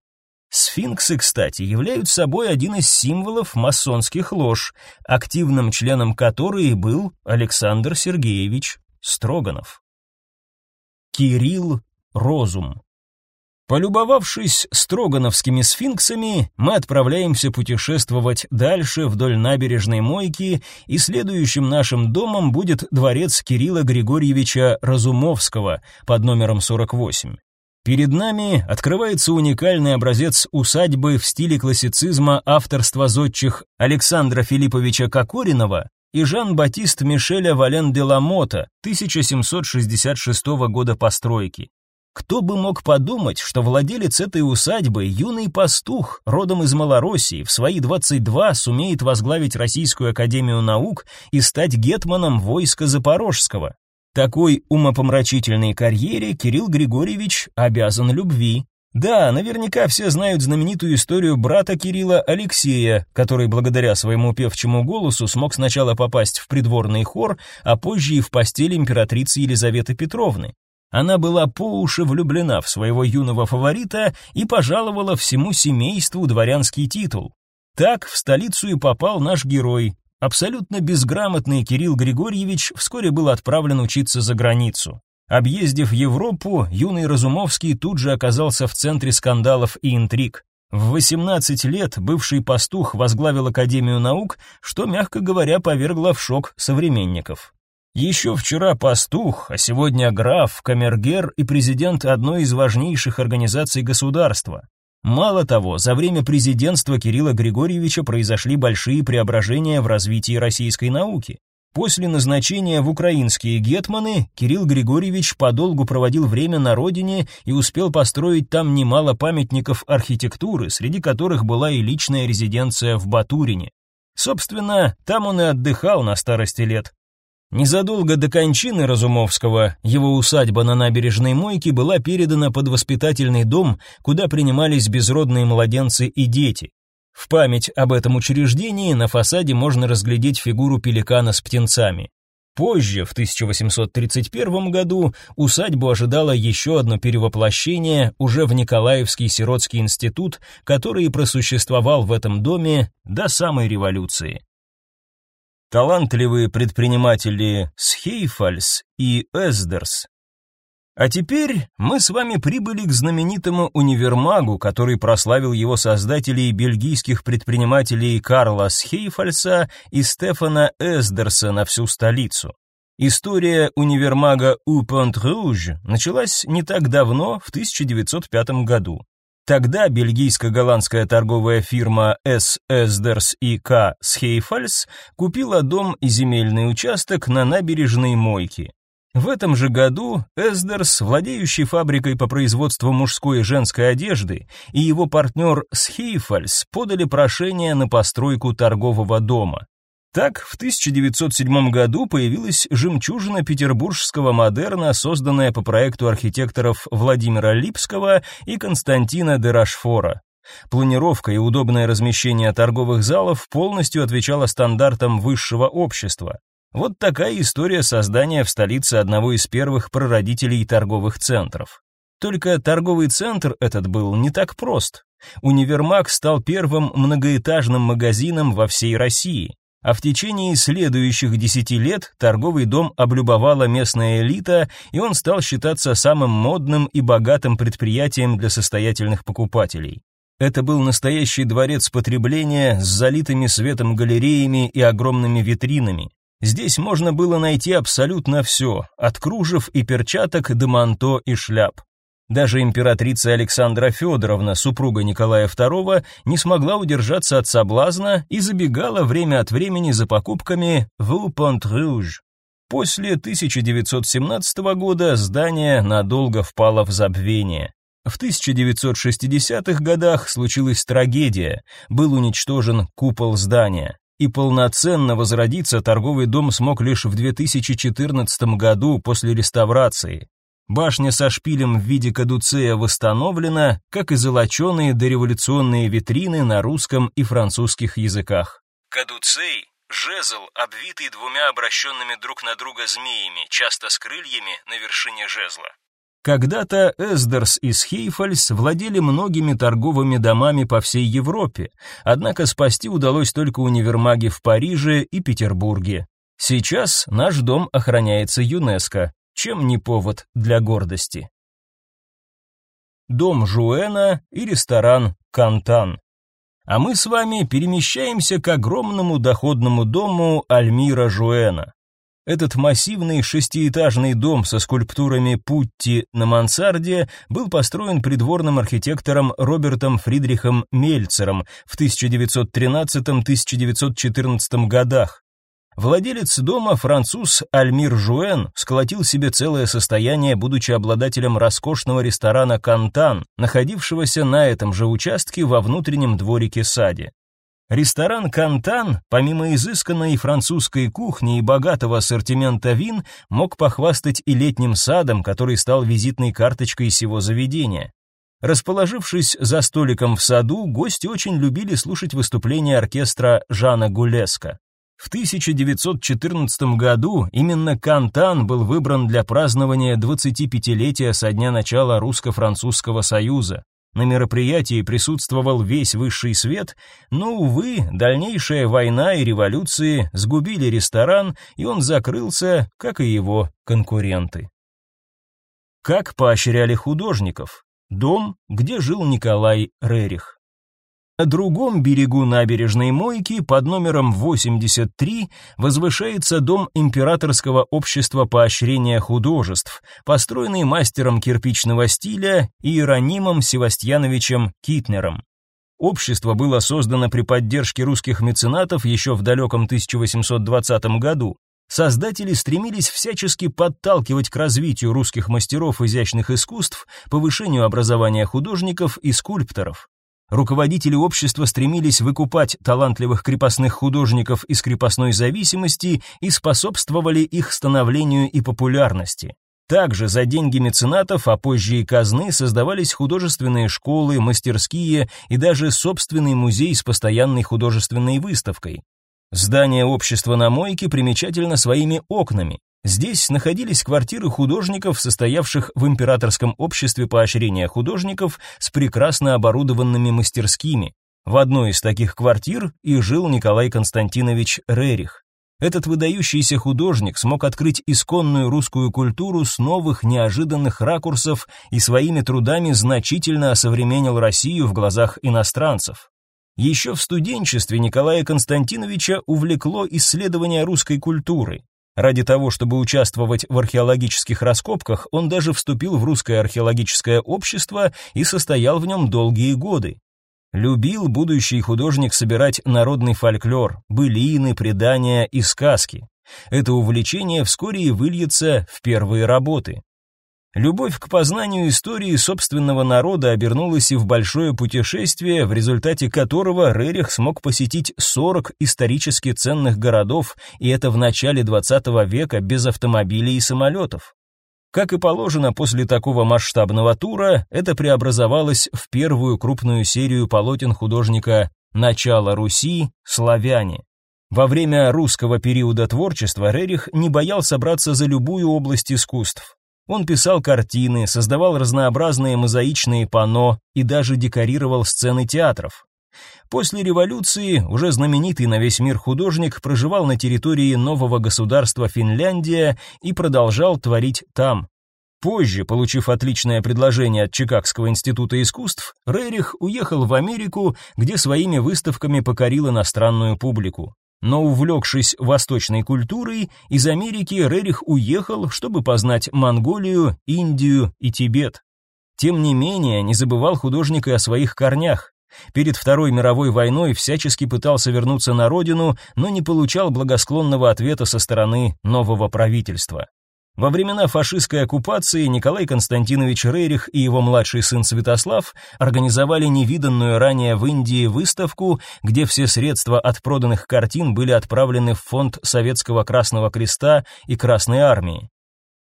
Сфинксы, кстати, являются собой один из символов масонских лож, активным членом которой был Александр Сергеевич Строганов. Кирилл Розум Полюбовавшись строгановскими сфинксами, мы отправляемся путешествовать дальше вдоль набережной Мойки, и следующим нашим домом будет дворец Кирилла Григорьевича Разумовского под номером 48. Перед нами открывается уникальный образец усадьбы в стиле классицизма авторства зодчих Александра Филипповича Кокоринова, и Жан-Батист Мишеля Вален де Ламота 1766 года постройки. Кто бы мог подумать, что владелец этой усадьбы, юный пастух, родом из Малороссии, в свои 22 сумеет возглавить Российскую академию наук и стать гетманом войска Запорожского. Такой умопомрачительной карьере Кирилл Григорьевич обязан любви. Да, наверняка все знают знаменитую историю брата Кирилла Алексея, который благодаря своему певчему голосу смог сначала попасть в придворный хор, а позже и в постель императрицы Елизаветы Петровны. Она была по уши влюблена в своего юного фаворита и пожаловала всему семейству дворянский титул. Так в столицу и попал наш герой. Абсолютно безграмотный Кирилл Григорьевич вскоре был отправлен учиться за границу. Объездив Европу, юный Разумовский тут же оказался в центре скандалов и интриг. В 18 лет бывший пастух возглавил Академию наук, что, мягко говоря, повергло в шок современников. Еще вчера пастух, а сегодня граф, камергер и президент одной из важнейших организаций государства. Мало того, за время президентства Кирилла Григорьевича произошли большие преображения в развитии российской науки. После назначения в украинские гетманы Кирилл Григорьевич подолгу проводил время на родине и успел построить там немало памятников архитектуры, среди которых была и личная резиденция в Батурине. Собственно, там он и отдыхал на старости лет. Незадолго до кончины Разумовского его усадьба на набережной Мойки была передана под воспитательный дом, куда принимались безродные младенцы и дети. В память об этом учреждении на фасаде можно разглядеть фигуру пеликана с птенцами. Позже, в 1831 году, усадьбу ожидало еще одно перевоплощение уже в Николаевский сиротский институт, который просуществовал в этом доме до самой революции талантливые предприниматели Схейфальс и Эздерс. А теперь мы с вами прибыли к знаменитому универмагу, который прославил его создателей бельгийских предпринимателей Карла Схейфальса и Стефана Эздерса на всю столицу. История универмага Упент-Руж началась не так давно, в 1905 году. Тогда бельгийско-голландская торговая фирма S. Эсдерс и К. Схейфальс купила дом и земельный участок на набережной Мойки. В этом же году Эздерс, владеющий фабрикой по производству мужской и женской одежды, и его партнер Схейфальс подали прошение на постройку торгового дома. Так, в 1907 году появилась жемчужина петербургского модерна, созданная по проекту архитекторов Владимира Липского и Константина де Рашфора. Планировка и удобное размещение торговых залов полностью отвечало стандартам высшего общества. Вот такая история создания в столице одного из первых прародителей торговых центров. Только торговый центр этот был не так прост. Универмаг стал первым многоэтажным магазином во всей России а в течение следующих десяти лет торговый дом облюбовала местная элита, и он стал считаться самым модным и богатым предприятием для состоятельных покупателей. Это был настоящий дворец потребления с залитыми светом галереями и огромными витринами. Здесь можно было найти абсолютно все, от кружев и перчаток до манто и шляп. Даже императрица Александра Федоровна, супруга Николая II, не смогла удержаться от соблазна и забегала время от времени за покупками в Упонт-Рюж. После 1917 года здание надолго впало в забвение. В 1960-х годах случилась трагедия, был уничтожен купол здания. И полноценно возродиться торговый дом смог лишь в 2014 году после реставрации. Башня со шпилем в виде кадуцея восстановлена, как и золоченые дореволюционные витрины на русском и французских языках. Кадуцей – жезл, обвитый двумя обращенными друг на друга змеями, часто с крыльями на вершине жезла. Когда-то Эздерс и Схейфальс владели многими торговыми домами по всей Европе, однако спасти удалось только универмаги в Париже и Петербурге. Сейчас наш дом охраняется ЮНЕСКО чем не повод для гордости. Дом Жуэна и ресторан Кантан. А мы с вами перемещаемся к огромному доходному дому Альмира Жуэна. Этот массивный шестиэтажный дом со скульптурами Путти на мансарде был построен придворным архитектором Робертом Фридрихом Мельцером в 1913-1914 годах Владелец дома, француз Альмир Жуэн, сколотил себе целое состояние, будучи обладателем роскошного ресторана «Кантан», находившегося на этом же участке во внутреннем дворике саде. Ресторан «Кантан», помимо изысканной французской кухни и богатого ассортимента вин, мог похвастать и летним садом, который стал визитной карточкой всего заведения. Расположившись за столиком в саду, гости очень любили слушать выступления оркестра Жана Гулеска. В 1914 году именно Кантан был выбран для празднования 25-летия со дня начала русско-французского союза. На мероприятии присутствовал весь высший свет, но увы, дальнейшая война и революции сгубили ресторан, и он закрылся, как и его конкуренты. Как поощряли художников? Дом, где жил Николай Рерих. На другом берегу набережной Мойки под номером 83 возвышается дом императорского общества поощрения художеств, построенный мастером кирпичного стиля Иеронимом Севастьяновичем Китнером. Общество было создано при поддержке русских меценатов еще в далеком 1820 году. Создатели стремились всячески подталкивать к развитию русских мастеров изящных искусств, повышению образования художников и скульпторов руководители общества стремились выкупать талантливых крепостных художников из крепостной зависимости и способствовали их становлению и популярности. Также за деньги меценатов, а позже и казны, создавались художественные школы, мастерские и даже собственный музей с постоянной художественной выставкой. Здание общества на мойке примечательно своими окнами. Здесь находились квартиры художников, состоявших в императорском обществе поощрения художников с прекрасно оборудованными мастерскими. В одной из таких квартир и жил Николай Константинович Рерих. Этот выдающийся художник смог открыть исконную русскую культуру с новых неожиданных ракурсов и своими трудами значительно осовременил Россию в глазах иностранцев. Еще в студенчестве Николая Константиновича увлекло исследование русской культуры. Ради того, чтобы участвовать в археологических раскопках, он даже вступил в русское археологическое общество и состоял в нем долгие годы. Любил будущий художник собирать народный фольклор, былины, предания и сказки. Это увлечение вскоре и выльется в первые работы. Любовь к познанию истории собственного народа обернулась и в большое путешествие, в результате которого Рерих смог посетить 40 исторически ценных городов, и это в начале 20 века без автомобилей и самолетов. Как и положено после такого масштабного тура, это преобразовалось в первую крупную серию полотен художника «Начало Руси. Славяне». Во время русского периода творчества Рерих не боялся браться за любую область искусств. Он писал картины, создавал разнообразные мозаичные панно и даже декорировал сцены театров. После революции уже знаменитый на весь мир художник проживал на территории нового государства Финляндия и продолжал творить там. Позже, получив отличное предложение от Чикагского института искусств, Рерих уехал в Америку, где своими выставками покорил иностранную публику. Но увлекшись восточной культурой, из Америки Рерих уехал, чтобы познать Монголию, Индию и Тибет. Тем не менее, не забывал художник и о своих корнях. Перед Второй мировой войной всячески пытался вернуться на родину, но не получал благосклонного ответа со стороны нового правительства. Во времена фашистской оккупации Николай Константинович Рерих и его младший сын Святослав организовали невиданную ранее в Индии выставку, где все средства от проданных картин были отправлены в фонд Советского Красного Креста и Красной Армии.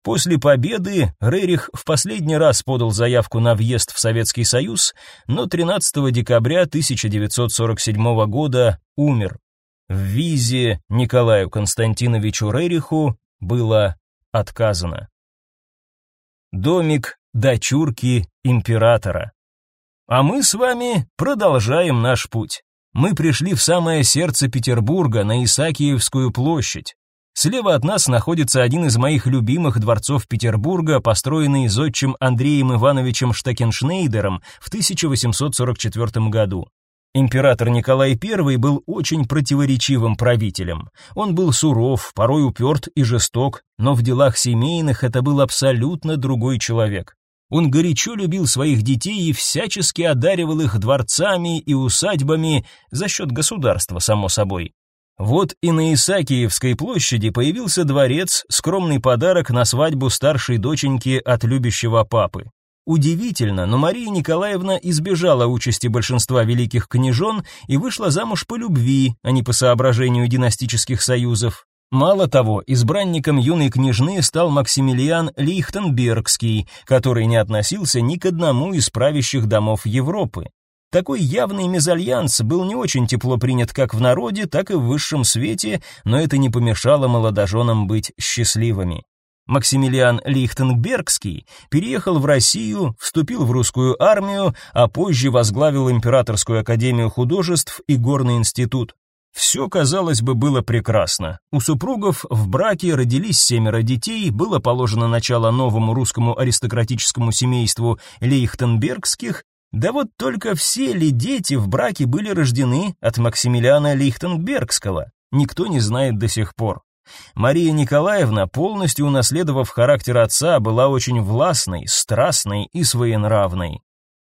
После победы Рерих в последний раз подал заявку на въезд в Советский Союз, но 13 декабря 1947 года умер. В визе Николаю Константиновичу Рериху было отказано. Домик дочурки императора. А мы с вами продолжаем наш путь. Мы пришли в самое сердце Петербурга, на Исаакиевскую площадь. Слева от нас находится один из моих любимых дворцов Петербурга, построенный зодчим Андреем Ивановичем Штекеншнейдером в 1844 году. Император Николай I был очень противоречивым правителем. Он был суров, порой уперт и жесток, но в делах семейных это был абсолютно другой человек. Он горячо любил своих детей и всячески одаривал их дворцами и усадьбами за счет государства, само собой. Вот и на Исаакиевской площади появился дворец, скромный подарок на свадьбу старшей доченьки от любящего папы. Удивительно, но Мария Николаевна избежала участи большинства великих княжон и вышла замуж по любви, а не по соображению династических союзов. Мало того, избранником юной княжны стал Максимилиан Лихтенбергский, который не относился ни к одному из правящих домов Европы. Такой явный мезальянс был не очень тепло принят как в народе, так и в высшем свете, но это не помешало молодоженам быть счастливыми. Максимилиан Лихтенбергский переехал в Россию, вступил в русскую армию, а позже возглавил Императорскую академию художеств и горный институт. Все, казалось бы, было прекрасно. У супругов в браке родились семеро детей, было положено начало новому русскому аристократическому семейству Лейхтенбергских, да вот только все ли дети в браке были рождены от Максимилиана Лейхтенбергского? Никто не знает до сих пор. Мария Николаевна, полностью унаследовав характер отца, была очень властной, страстной и своенравной.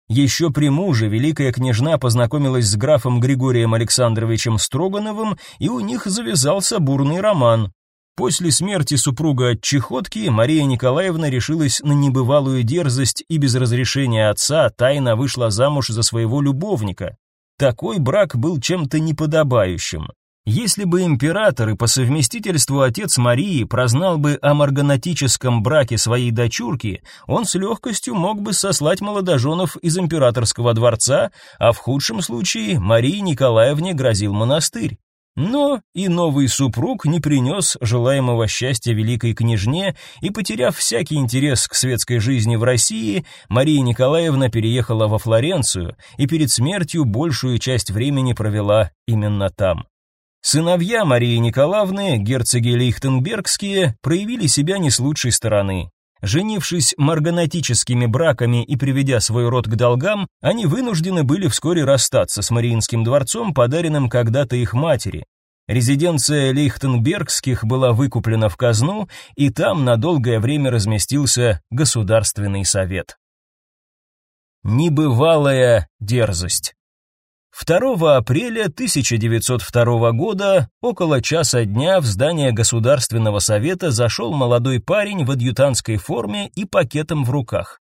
Еще при муже великая княжна познакомилась с графом Григорием Александровичем Строгановым, и у них завязался бурный роман. После смерти супруга от чехотки Мария Николаевна решилась на небывалую дерзость и без разрешения отца тайно вышла замуж за своего любовника. Такой брак был чем-то неподобающим. Если бы император и по совместительству отец Марии прознал бы о марганатическом браке своей дочурки, он с легкостью мог бы сослать молодоженов из императорского дворца, а в худшем случае Марии Николаевне грозил монастырь. Но и новый супруг не принес желаемого счастья великой княжне, и потеряв всякий интерес к светской жизни в России, Мария Николаевна переехала во Флоренцию и перед смертью большую часть времени провела именно там. Сыновья Марии Николаевны, герцоги Лихтенбергские проявили себя не с лучшей стороны. Женившись марганатическими браками и приведя свой род к долгам, они вынуждены были вскоре расстаться с Мариинским дворцом, подаренным когда-то их матери. Резиденция Лихтенбергских была выкуплена в казну, и там на долгое время разместился Государственный совет. Небывалая дерзость. 2 апреля 1902 года около часа дня в здание Государственного совета зашел молодой парень в адъютантской форме и пакетом в руках.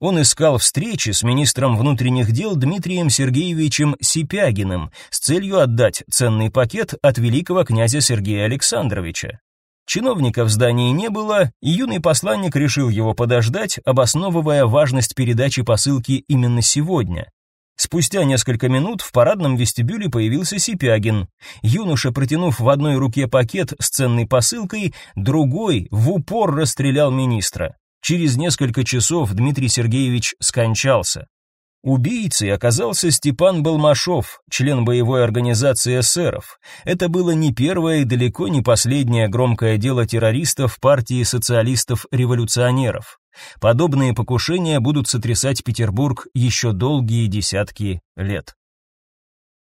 Он искал встречи с министром внутренних дел Дмитрием Сергеевичем Сипягиным с целью отдать ценный пакет от великого князя Сергея Александровича. Чиновника в здании не было, и юный посланник решил его подождать, обосновывая важность передачи посылки именно сегодня. Спустя несколько минут в парадном вестибюле появился Сипягин. Юноша, протянув в одной руке пакет с ценной посылкой, другой в упор расстрелял министра. Через несколько часов Дмитрий Сергеевич скончался. Убийцей оказался Степан Балмашов, член боевой организации эсеров. Это было не первое и далеко не последнее громкое дело террористов партии социалистов-революционеров. Подобные покушения будут сотрясать Петербург еще долгие десятки лет.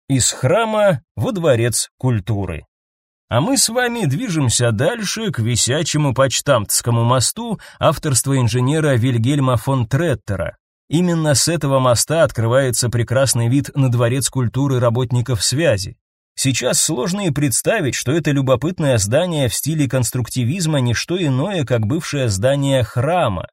Из храма во дворец культуры. А мы с вами движемся дальше к висячему почтамтскому мосту авторства инженера Вильгельма фон Треттера. Именно с этого моста открывается прекрасный вид на дворец культуры работников связи. Сейчас сложно и представить, что это любопытное здание в стиле конструктивизма не что иное, как бывшее здание храма.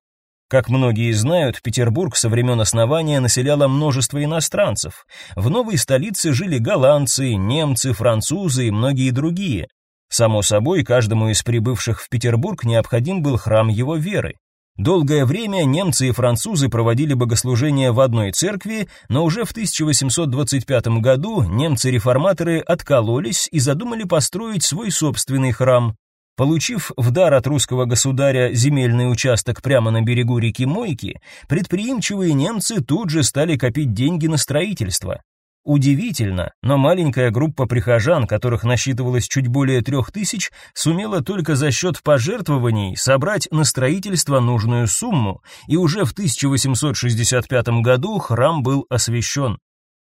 Как многие знают, Петербург со времен основания населяло множество иностранцев. В новой столице жили голландцы, немцы, французы и многие другие. Само собой, каждому из прибывших в Петербург необходим был храм его веры. Долгое время немцы и французы проводили богослужения в одной церкви, но уже в 1825 году немцы-реформаторы откололись и задумали построить свой собственный храм. Получив в дар от русского государя земельный участок прямо на берегу реки Мойки, предприимчивые немцы тут же стали копить деньги на строительство. Удивительно, но маленькая группа прихожан, которых насчитывалось чуть более трех тысяч, сумела только за счет пожертвований собрать на строительство нужную сумму, и уже в 1865 году храм был освящен.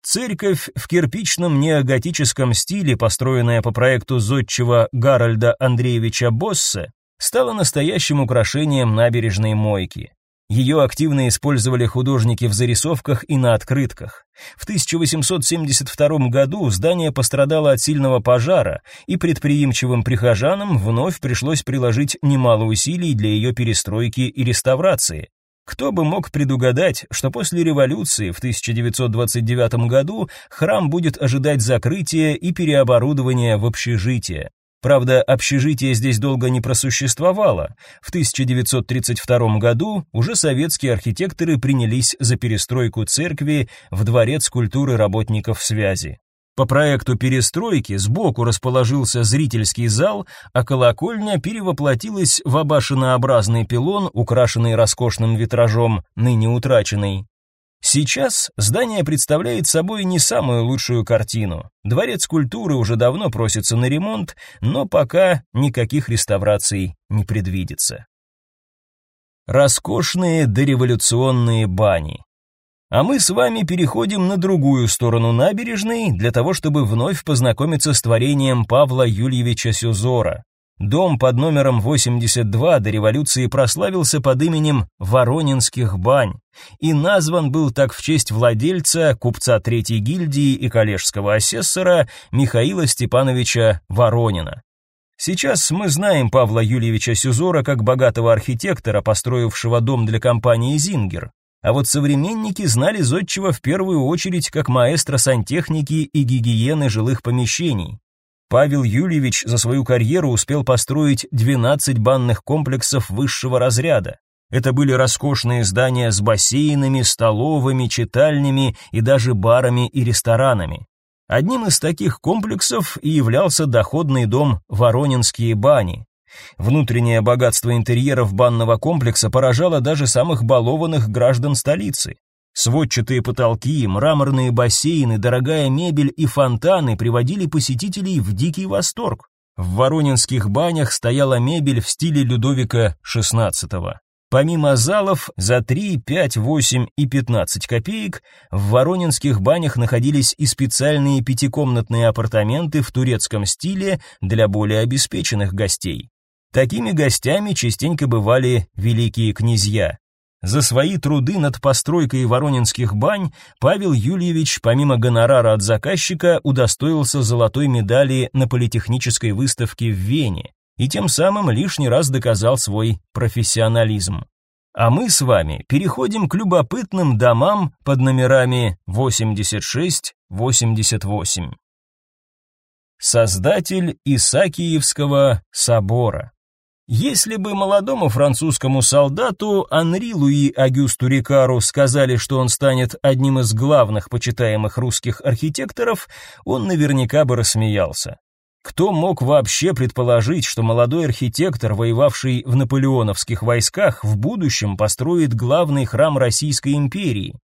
Церковь в кирпичном неоготическом стиле, построенная по проекту зодчего Гарольда Андреевича Боссе, стала настоящим украшением набережной Мойки. Ее активно использовали художники в зарисовках и на открытках. В 1872 году здание пострадало от сильного пожара, и предприимчивым прихожанам вновь пришлось приложить немало усилий для ее перестройки и реставрации. Кто бы мог предугадать, что после революции в 1929 году храм будет ожидать закрытия и переоборудования в общежитие. Правда, общежитие здесь долго не просуществовало. В 1932 году уже советские архитекторы принялись за перестройку церкви в дворец культуры работников связи. По проекту перестройки сбоку расположился зрительский зал, а колокольня перевоплотилась в абашинообразный пилон, украшенный роскошным витражом, ныне утраченный. Сейчас здание представляет собой не самую лучшую картину. Дворец культуры уже давно просится на ремонт, но пока никаких реставраций не предвидится. Роскошные дореволюционные бани. А мы с вами переходим на другую сторону набережной для того, чтобы вновь познакомиться с творением Павла Юльевича Сюзора, Дом под номером 82 до революции прославился под именем Воронинских бань и назван был так в честь владельца, купца Третьей гильдии и коллежского асессора Михаила Степановича Воронина. Сейчас мы знаем Павла Юльевича Сюзора как богатого архитектора, построившего дом для компании «Зингер», а вот современники знали Зодчего в первую очередь как маэстро сантехники и гигиены жилых помещений. Павел Юльевич за свою карьеру успел построить 12 банных комплексов высшего разряда. Это были роскошные здания с бассейнами, столовыми, читальнями и даже барами и ресторанами. Одним из таких комплексов и являлся доходный дом Воронинские бани. Внутреннее богатство интерьеров банного комплекса поражало даже самых балованных граждан столицы. Сводчатые потолки, мраморные бассейны, дорогая мебель и фонтаны приводили посетителей в дикий восторг. В воронинских банях стояла мебель в стиле Людовика XVI. Помимо залов за 3, 5, 8 и 15 копеек в воронинских банях находились и специальные пятикомнатные апартаменты в турецком стиле для более обеспеченных гостей. Такими гостями частенько бывали великие князья. За свои труды над постройкой воронинских бань Павел Юльевич, помимо гонорара от заказчика, удостоился золотой медали на политехнической выставке в Вене и тем самым лишний раз доказал свой профессионализм. А мы с вами переходим к любопытным домам под номерами 86-88. Создатель Исаакиевского собора если бы молодому французскому солдату Анри Луи Агюсту Рикару сказали, что он станет одним из главных почитаемых русских архитекторов, он наверняка бы рассмеялся. Кто мог вообще предположить, что молодой архитектор, воевавший в наполеоновских войсках, в будущем построит главный храм Российской империи?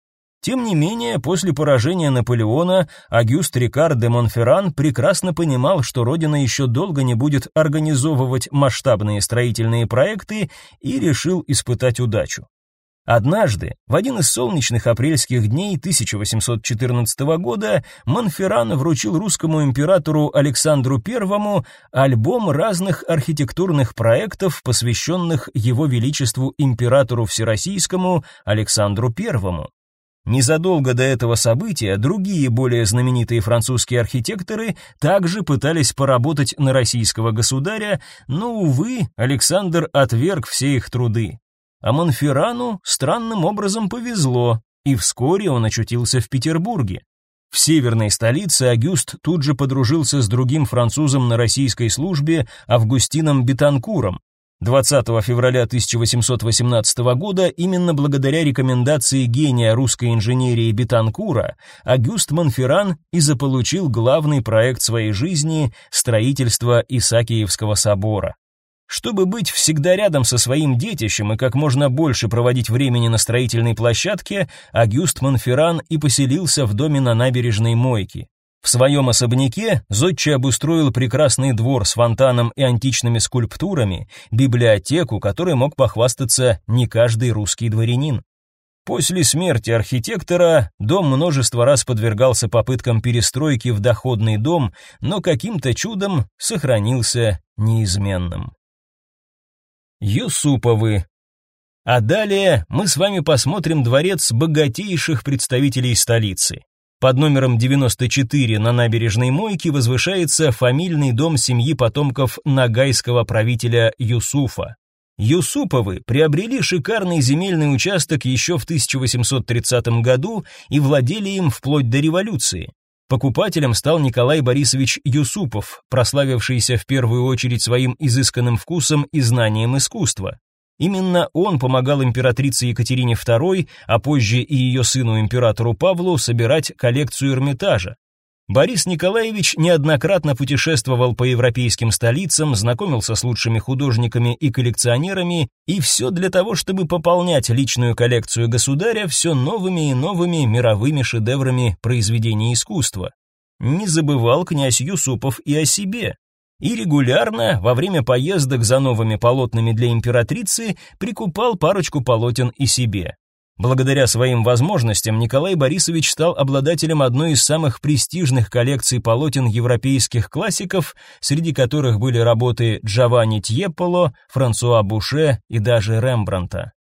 Тем не менее, после поражения Наполеона Агюст Рикар де Монферран прекрасно понимал, что родина еще долго не будет организовывать масштабные строительные проекты и решил испытать удачу. Однажды, в один из солнечных апрельских дней 1814 года, Монферран вручил русскому императору Александру I альбом разных архитектурных проектов, посвященных его величеству императору всероссийскому Александру Первому. Незадолго до этого события другие более знаменитые французские архитекторы также пытались поработать на российского государя, но, увы, Александр отверг все их труды. А Монферрану странным образом повезло, и вскоре он очутился в Петербурге. В северной столице Агюст тут же подружился с другим французом на российской службе Августином Бетанкуром, 20 февраля 1818 года именно благодаря рекомендации гения русской инженерии Бетанкура Агюст Монферран и заполучил главный проект своей жизни строительство Исаакиевского собора. Чтобы быть всегда рядом со своим детищем и как можно больше проводить времени на строительной площадке, Агюст Монферран и поселился в доме на набережной Мойки. В своем особняке Зодчий обустроил прекрасный двор с фонтаном и античными скульптурами, библиотеку, которой мог похвастаться не каждый русский дворянин. После смерти архитектора дом множество раз подвергался попыткам перестройки в доходный дом, но каким-то чудом сохранился неизменным. Юсуповы. А далее мы с вами посмотрим дворец богатейших представителей столицы. Под номером 94 на набережной мойки возвышается фамильный дом семьи потомков нагайского правителя Юсуфа. Юсуповы приобрели шикарный земельный участок еще в 1830 году и владели им вплоть до революции. Покупателем стал Николай Борисович Юсупов, прославившийся в первую очередь своим изысканным вкусом и знанием искусства. Именно он помогал императрице Екатерине II, а позже и ее сыну императору Павлу собирать коллекцию Эрмитажа. Борис Николаевич неоднократно путешествовал по европейским столицам, знакомился с лучшими художниками и коллекционерами, и все для того, чтобы пополнять личную коллекцию государя все новыми и новыми мировыми шедеврами произведений искусства. Не забывал князь Юсупов и о себе и регулярно во время поездок за новыми полотнами для императрицы прикупал парочку полотен и себе. Благодаря своим возможностям Николай Борисович стал обладателем одной из самых престижных коллекций полотен европейских классиков, среди которых были работы Джованни Тьеполо, Франсуа Буше и даже Рембрандта.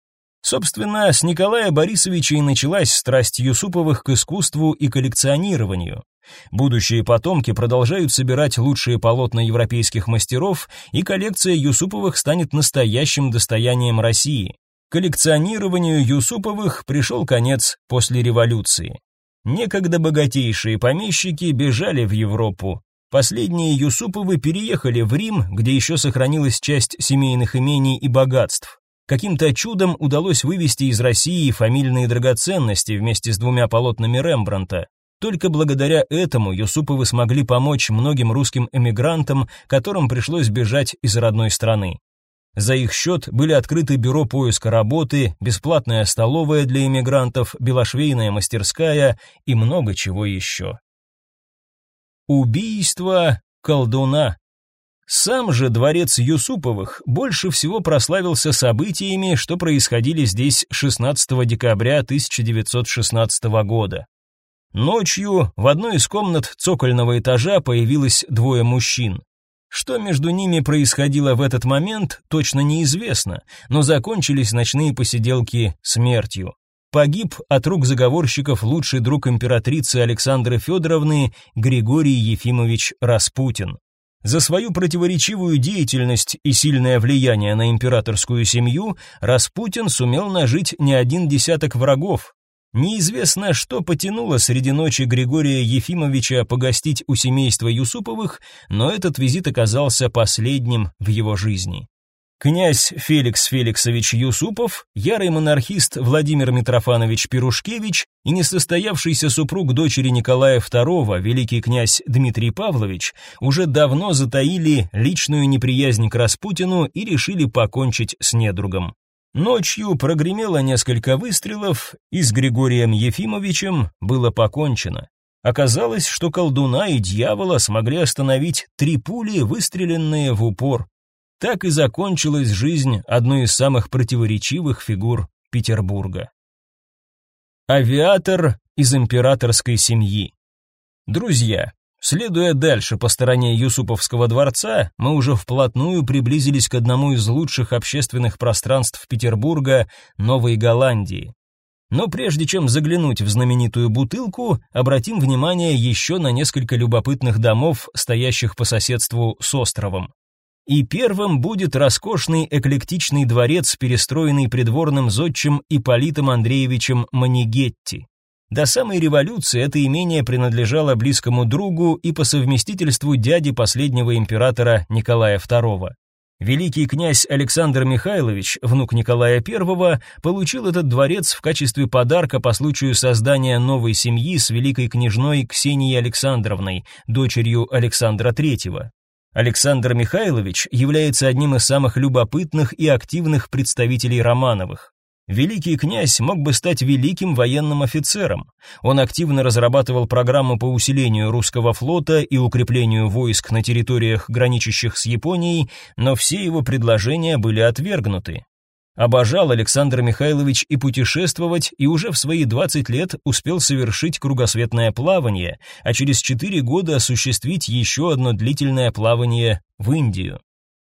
Собственно, с Николая Борисовича и началась страсть Юсуповых к искусству и коллекционированию. Будущие потомки продолжают собирать лучшие полотна европейских мастеров, и коллекция Юсуповых станет настоящим достоянием России. Коллекционированию Юсуповых пришел конец после революции. Некогда богатейшие помещики бежали в Европу. Последние Юсуповы переехали в Рим, где еще сохранилась часть семейных имений и богатств. Каким-то чудом удалось вывести из России фамильные драгоценности вместе с двумя полотнами Рембранта. Только благодаря этому Юсуповы смогли помочь многим русским эмигрантам, которым пришлось бежать из родной страны. За их счет были открыты бюро поиска работы, бесплатная столовая для эмигрантов, белошвейная мастерская и много чего еще. Убийство колдуна. Сам же дворец Юсуповых больше всего прославился событиями, что происходили здесь 16 декабря 1916 года. Ночью в одной из комнат цокольного этажа появилось двое мужчин. Что между ними происходило в этот момент, точно неизвестно, но закончились ночные посиделки смертью. Погиб от рук заговорщиков лучший друг императрицы Александры Федоровны Григорий Ефимович Распутин. За свою противоречивую деятельность и сильное влияние на императорскую семью Распутин сумел нажить не один десяток врагов. Неизвестно, что потянуло среди ночи Григория Ефимовича погостить у семейства Юсуповых, но этот визит оказался последним в его жизни. Князь Феликс Феликсович Юсупов, ярый монархист Владимир Митрофанович Пирушкевич и несостоявшийся супруг дочери Николая II, великий князь Дмитрий Павлович, уже давно затаили личную неприязнь к Распутину и решили покончить с недругом. Ночью прогремело несколько выстрелов, и с Григорием Ефимовичем было покончено. Оказалось, что колдуна и дьявола смогли остановить три пули, выстреленные в упор. Так и закончилась жизнь одной из самых противоречивых фигур Петербурга. Авиатор из императорской семьи. Друзья, следуя дальше по стороне Юсуповского дворца, мы уже вплотную приблизились к одному из лучших общественных пространств Петербурга, Новой Голландии. Но прежде чем заглянуть в знаменитую бутылку, обратим внимание еще на несколько любопытных домов, стоящих по соседству с островом. И первым будет роскошный эклектичный дворец, перестроенный придворным зодчим Ипполитом Андреевичем Манигетти. До самой революции это имение принадлежало близкому другу и по совместительству дяде последнего императора Николая II. Великий князь Александр Михайлович, внук Николая I, получил этот дворец в качестве подарка по случаю создания новой семьи с великой княжной Ксенией Александровной, дочерью Александра III. Александр Михайлович является одним из самых любопытных и активных представителей Романовых. Великий князь мог бы стать великим военным офицером. Он активно разрабатывал программу по усилению русского флота и укреплению войск на территориях, граничащих с Японией, но все его предложения были отвергнуты. Обожал Александр Михайлович и путешествовать, и уже в свои 20 лет успел совершить кругосветное плавание, а через 4 года осуществить еще одно длительное плавание в Индию.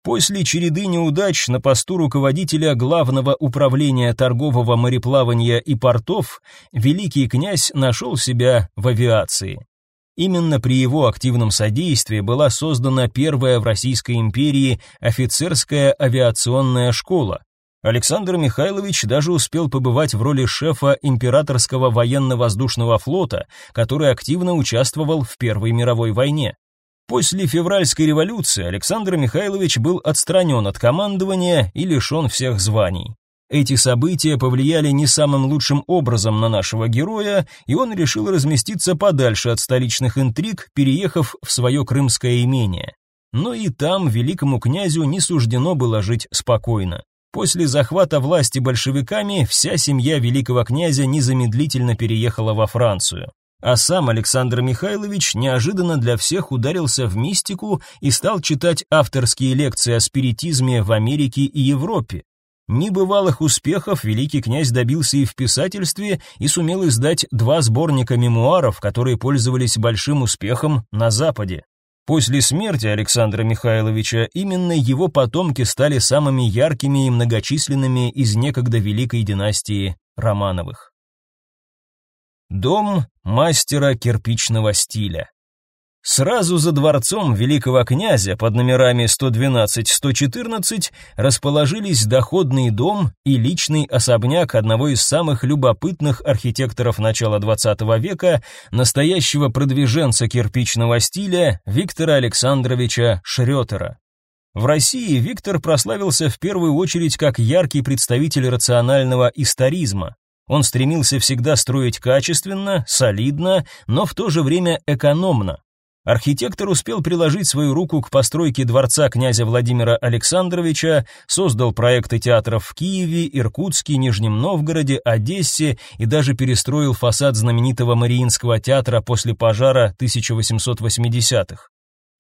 После череды неудач на посту руководителя главного управления торгового мореплавания и портов великий князь нашел себя в авиации. Именно при его активном содействии была создана первая в Российской империи офицерская авиационная школа, Александр Михайлович даже успел побывать в роли шефа императорского военно-воздушного флота, который активно участвовал в Первой мировой войне. После февральской революции Александр Михайлович был отстранен от командования и лишен всех званий. Эти события повлияли не самым лучшим образом на нашего героя, и он решил разместиться подальше от столичных интриг, переехав в свое крымское имение. Но и там великому князю не суждено было жить спокойно. После захвата власти большевиками вся семья великого князя незамедлительно переехала во Францию. А сам Александр Михайлович неожиданно для всех ударился в мистику и стал читать авторские лекции о спиритизме в Америке и Европе. Небывалых успехов великий князь добился и в писательстве, и сумел издать два сборника мемуаров, которые пользовались большим успехом на Западе. После смерти Александра Михайловича именно его потомки стали самыми яркими и многочисленными из некогда великой династии Романовых. Дом мастера кирпичного стиля. Сразу за дворцом великого князя под номерами 112-114 расположились доходный дом и личный особняк одного из самых любопытных архитекторов начала XX века, настоящего продвиженца кирпичного стиля Виктора Александровича Шрётера. В России Виктор прославился в первую очередь как яркий представитель рационального историзма, он стремился всегда строить качественно, солидно, но в то же время экономно. Архитектор успел приложить свою руку к постройке дворца князя Владимира Александровича, создал проекты театров в Киеве, Иркутске, Нижнем Новгороде, Одессе и даже перестроил фасад знаменитого Мариинского театра после пожара 1880-х.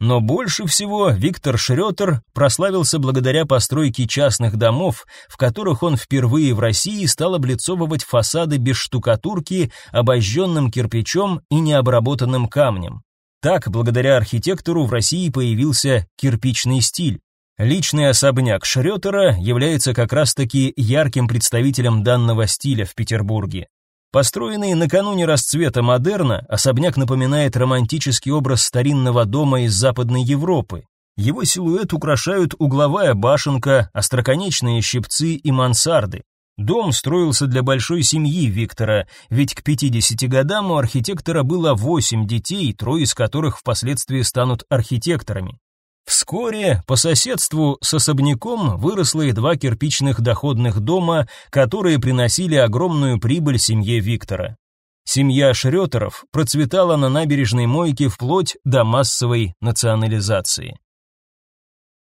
Но больше всего Виктор Шрётер прославился благодаря постройке частных домов, в которых он впервые в России стал облицовывать фасады без штукатурки, обожженным кирпичом и необработанным камнем. Так, благодаря архитектору в России появился кирпичный стиль. Личный особняк Шрётера является как раз-таки ярким представителем данного стиля в Петербурге. Построенный накануне расцвета модерна, особняк напоминает романтический образ старинного дома из Западной Европы. Его силуэт украшают угловая башенка, остроконечные щипцы и мансарды. Дом строился для большой семьи Виктора, ведь к 50 годам у архитектора было 8 детей, трое из которых впоследствии станут архитекторами. Вскоре по соседству с особняком выросло и два кирпичных доходных дома, которые приносили огромную прибыль семье Виктора. Семья Шрётеров процветала на набережной Мойке вплоть до массовой национализации.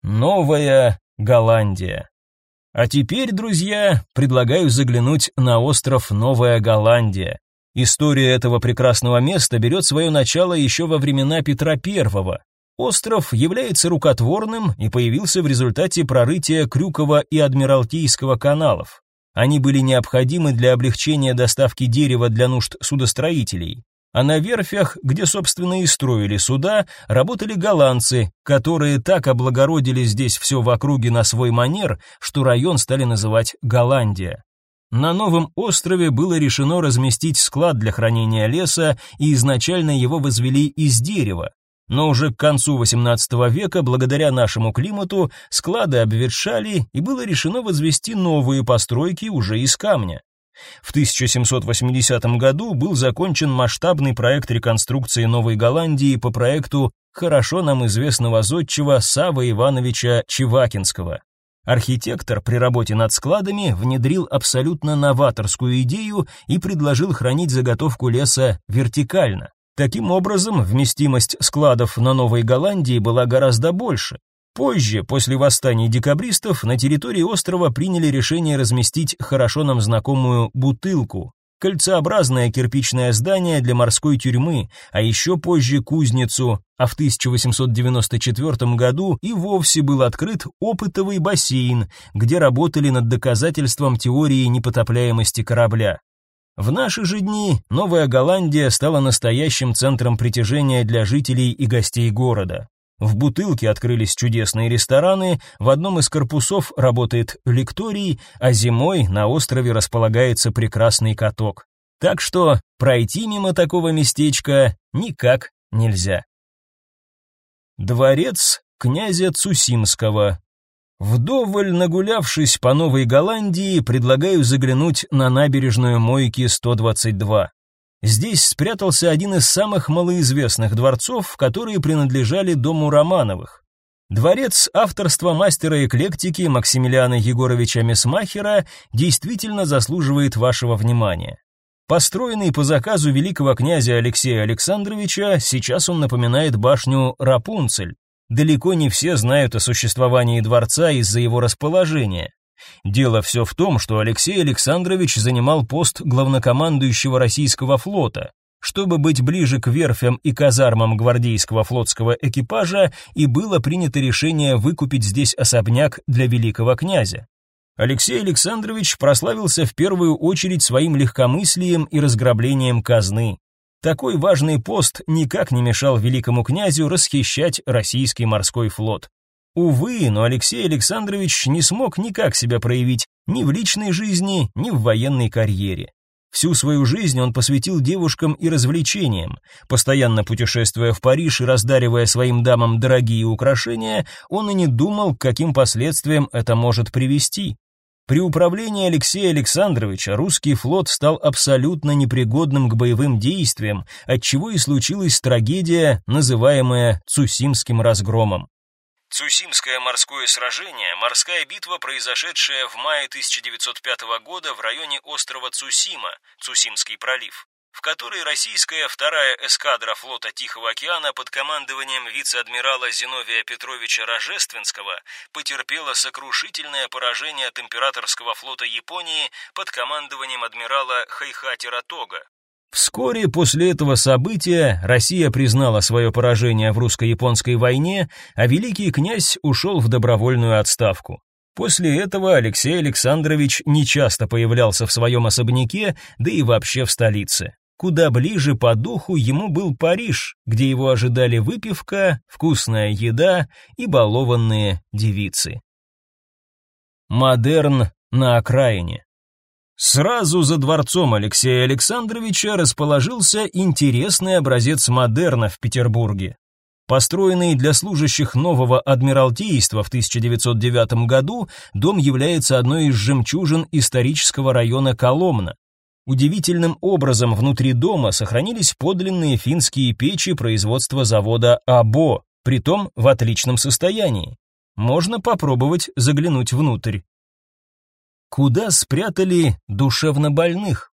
Новая Голландия а теперь, друзья, предлагаю заглянуть на остров Новая Голландия. История этого прекрасного места берет свое начало еще во времена Петра I. Остров является рукотворным и появился в результате прорытия Крюкова и Адмиралтейского каналов. Они были необходимы для облегчения доставки дерева для нужд судостроителей. А на верфях, где, собственно, и строили суда, работали голландцы, которые так облагородили здесь все в округе на свой манер, что район стали называть Голландия. На новом острове было решено разместить склад для хранения леса, и изначально его возвели из дерева. Но уже к концу XVIII века, благодаря нашему климату, склады обветшали, и было решено возвести новые постройки уже из камня. В 1780 году был закончен масштабный проект реконструкции Новой Голландии по проекту хорошо нам известного зодчего Савы Ивановича Чевакинского. Архитектор при работе над складами внедрил абсолютно новаторскую идею и предложил хранить заготовку леса вертикально. Таким образом, вместимость складов на Новой Голландии была гораздо больше, Позже, после восстания декабристов, на территории острова приняли решение разместить хорошо нам знакомую бутылку, кольцеобразное кирпичное здание для морской тюрьмы, а еще позже кузницу, а в 1894 году и вовсе был открыт опытовый бассейн, где работали над доказательством теории непотопляемости корабля. В наши же дни Новая Голландия стала настоящим центром притяжения для жителей и гостей города. В бутылке открылись чудесные рестораны, в одном из корпусов работает лекторий, а зимой на острове располагается прекрасный каток. Так что пройти мимо такого местечка никак нельзя. Дворец князя Цусимского. Вдоволь нагулявшись по Новой Голландии, предлагаю заглянуть на набережную Мойки 122. Здесь спрятался один из самых малоизвестных дворцов, которые принадлежали дому Романовых. Дворец авторства мастера эклектики Максимилиана Егоровича Месмахера действительно заслуживает вашего внимания. Построенный по заказу великого князя Алексея Александровича, сейчас он напоминает башню Рапунцель. Далеко не все знают о существовании дворца из-за его расположения. Дело все в том, что Алексей Александрович занимал пост главнокомандующего российского флота, чтобы быть ближе к верфям и казармам гвардейского флотского экипажа, и было принято решение выкупить здесь особняк для великого князя. Алексей Александрович прославился в первую очередь своим легкомыслием и разграблением казны. Такой важный пост никак не мешал великому князю расхищать российский морской флот. Увы, но Алексей Александрович не смог никак себя проявить ни в личной жизни, ни в военной карьере. Всю свою жизнь он посвятил девушкам и развлечениям. Постоянно путешествуя в Париж и раздаривая своим дамам дорогие украшения, он и не думал, к каким последствиям это может привести. При управлении Алексея Александровича русский флот стал абсолютно непригодным к боевым действиям, отчего и случилась трагедия, называемая Цусимским разгромом. Цусимское морское сражение – морская битва, произошедшая в мае 1905 года в районе острова Цусима, Цусимский пролив, в которой российская вторая эскадра флота Тихого океана под командованием вице-адмирала Зиновия Петровича Рожественского потерпела сокрушительное поражение от императорского флота Японии под командованием адмирала Хайхатира Тога, Вскоре после этого события Россия признала свое поражение в русско-японской войне, а великий князь ушел в добровольную отставку. После этого Алексей Александрович нечасто появлялся в своем особняке, да и вообще в столице. Куда ближе по духу ему был Париж, где его ожидали выпивка, вкусная еда и балованные девицы. Модерн на окраине. Сразу за дворцом Алексея Александровича расположился интересный образец модерна в Петербурге. Построенный для служащих нового адмиралтейства в 1909 году, дом является одной из жемчужин исторического района Коломна. Удивительным образом внутри дома сохранились подлинные финские печи производства завода АБО, притом в отличном состоянии. Можно попробовать заглянуть внутрь куда спрятали душевнобольных.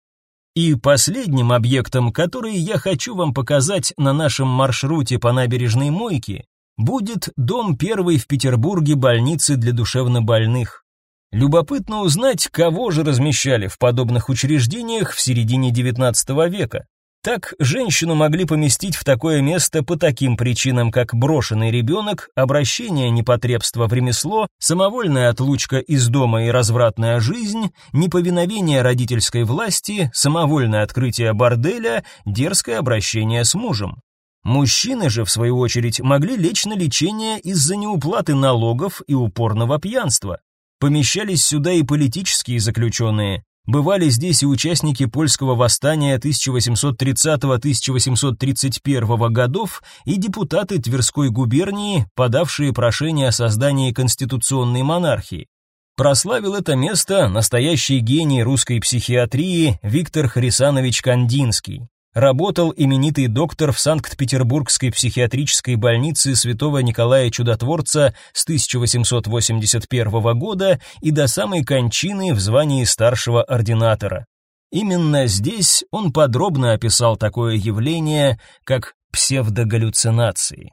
И последним объектом, который я хочу вам показать на нашем маршруте по набережной Мойке, будет дом первой в Петербурге больницы для душевнобольных. Любопытно узнать, кого же размещали в подобных учреждениях в середине XIX века. Так женщину могли поместить в такое место по таким причинам, как брошенный ребенок, обращение непотребства в ремесло, самовольная отлучка из дома и развратная жизнь, неповиновение родительской власти, самовольное открытие борделя, дерзкое обращение с мужем. Мужчины же, в свою очередь, могли лечь на лечение из-за неуплаты налогов и упорного пьянства. Помещались сюда и политические заключенные, Бывали здесь и участники польского восстания 1830-1831 годов и депутаты Тверской губернии, подавшие прошение о создании конституционной монархии. Прославил это место настоящий гений русской психиатрии Виктор Хрисанович Кандинский работал именитый доктор в Санкт-Петербургской психиатрической больнице Святого Николая Чудотворца с 1881 года и до самой кончины в звании старшего ординатора. Именно здесь он подробно описал такое явление, как псевдогаллюцинации.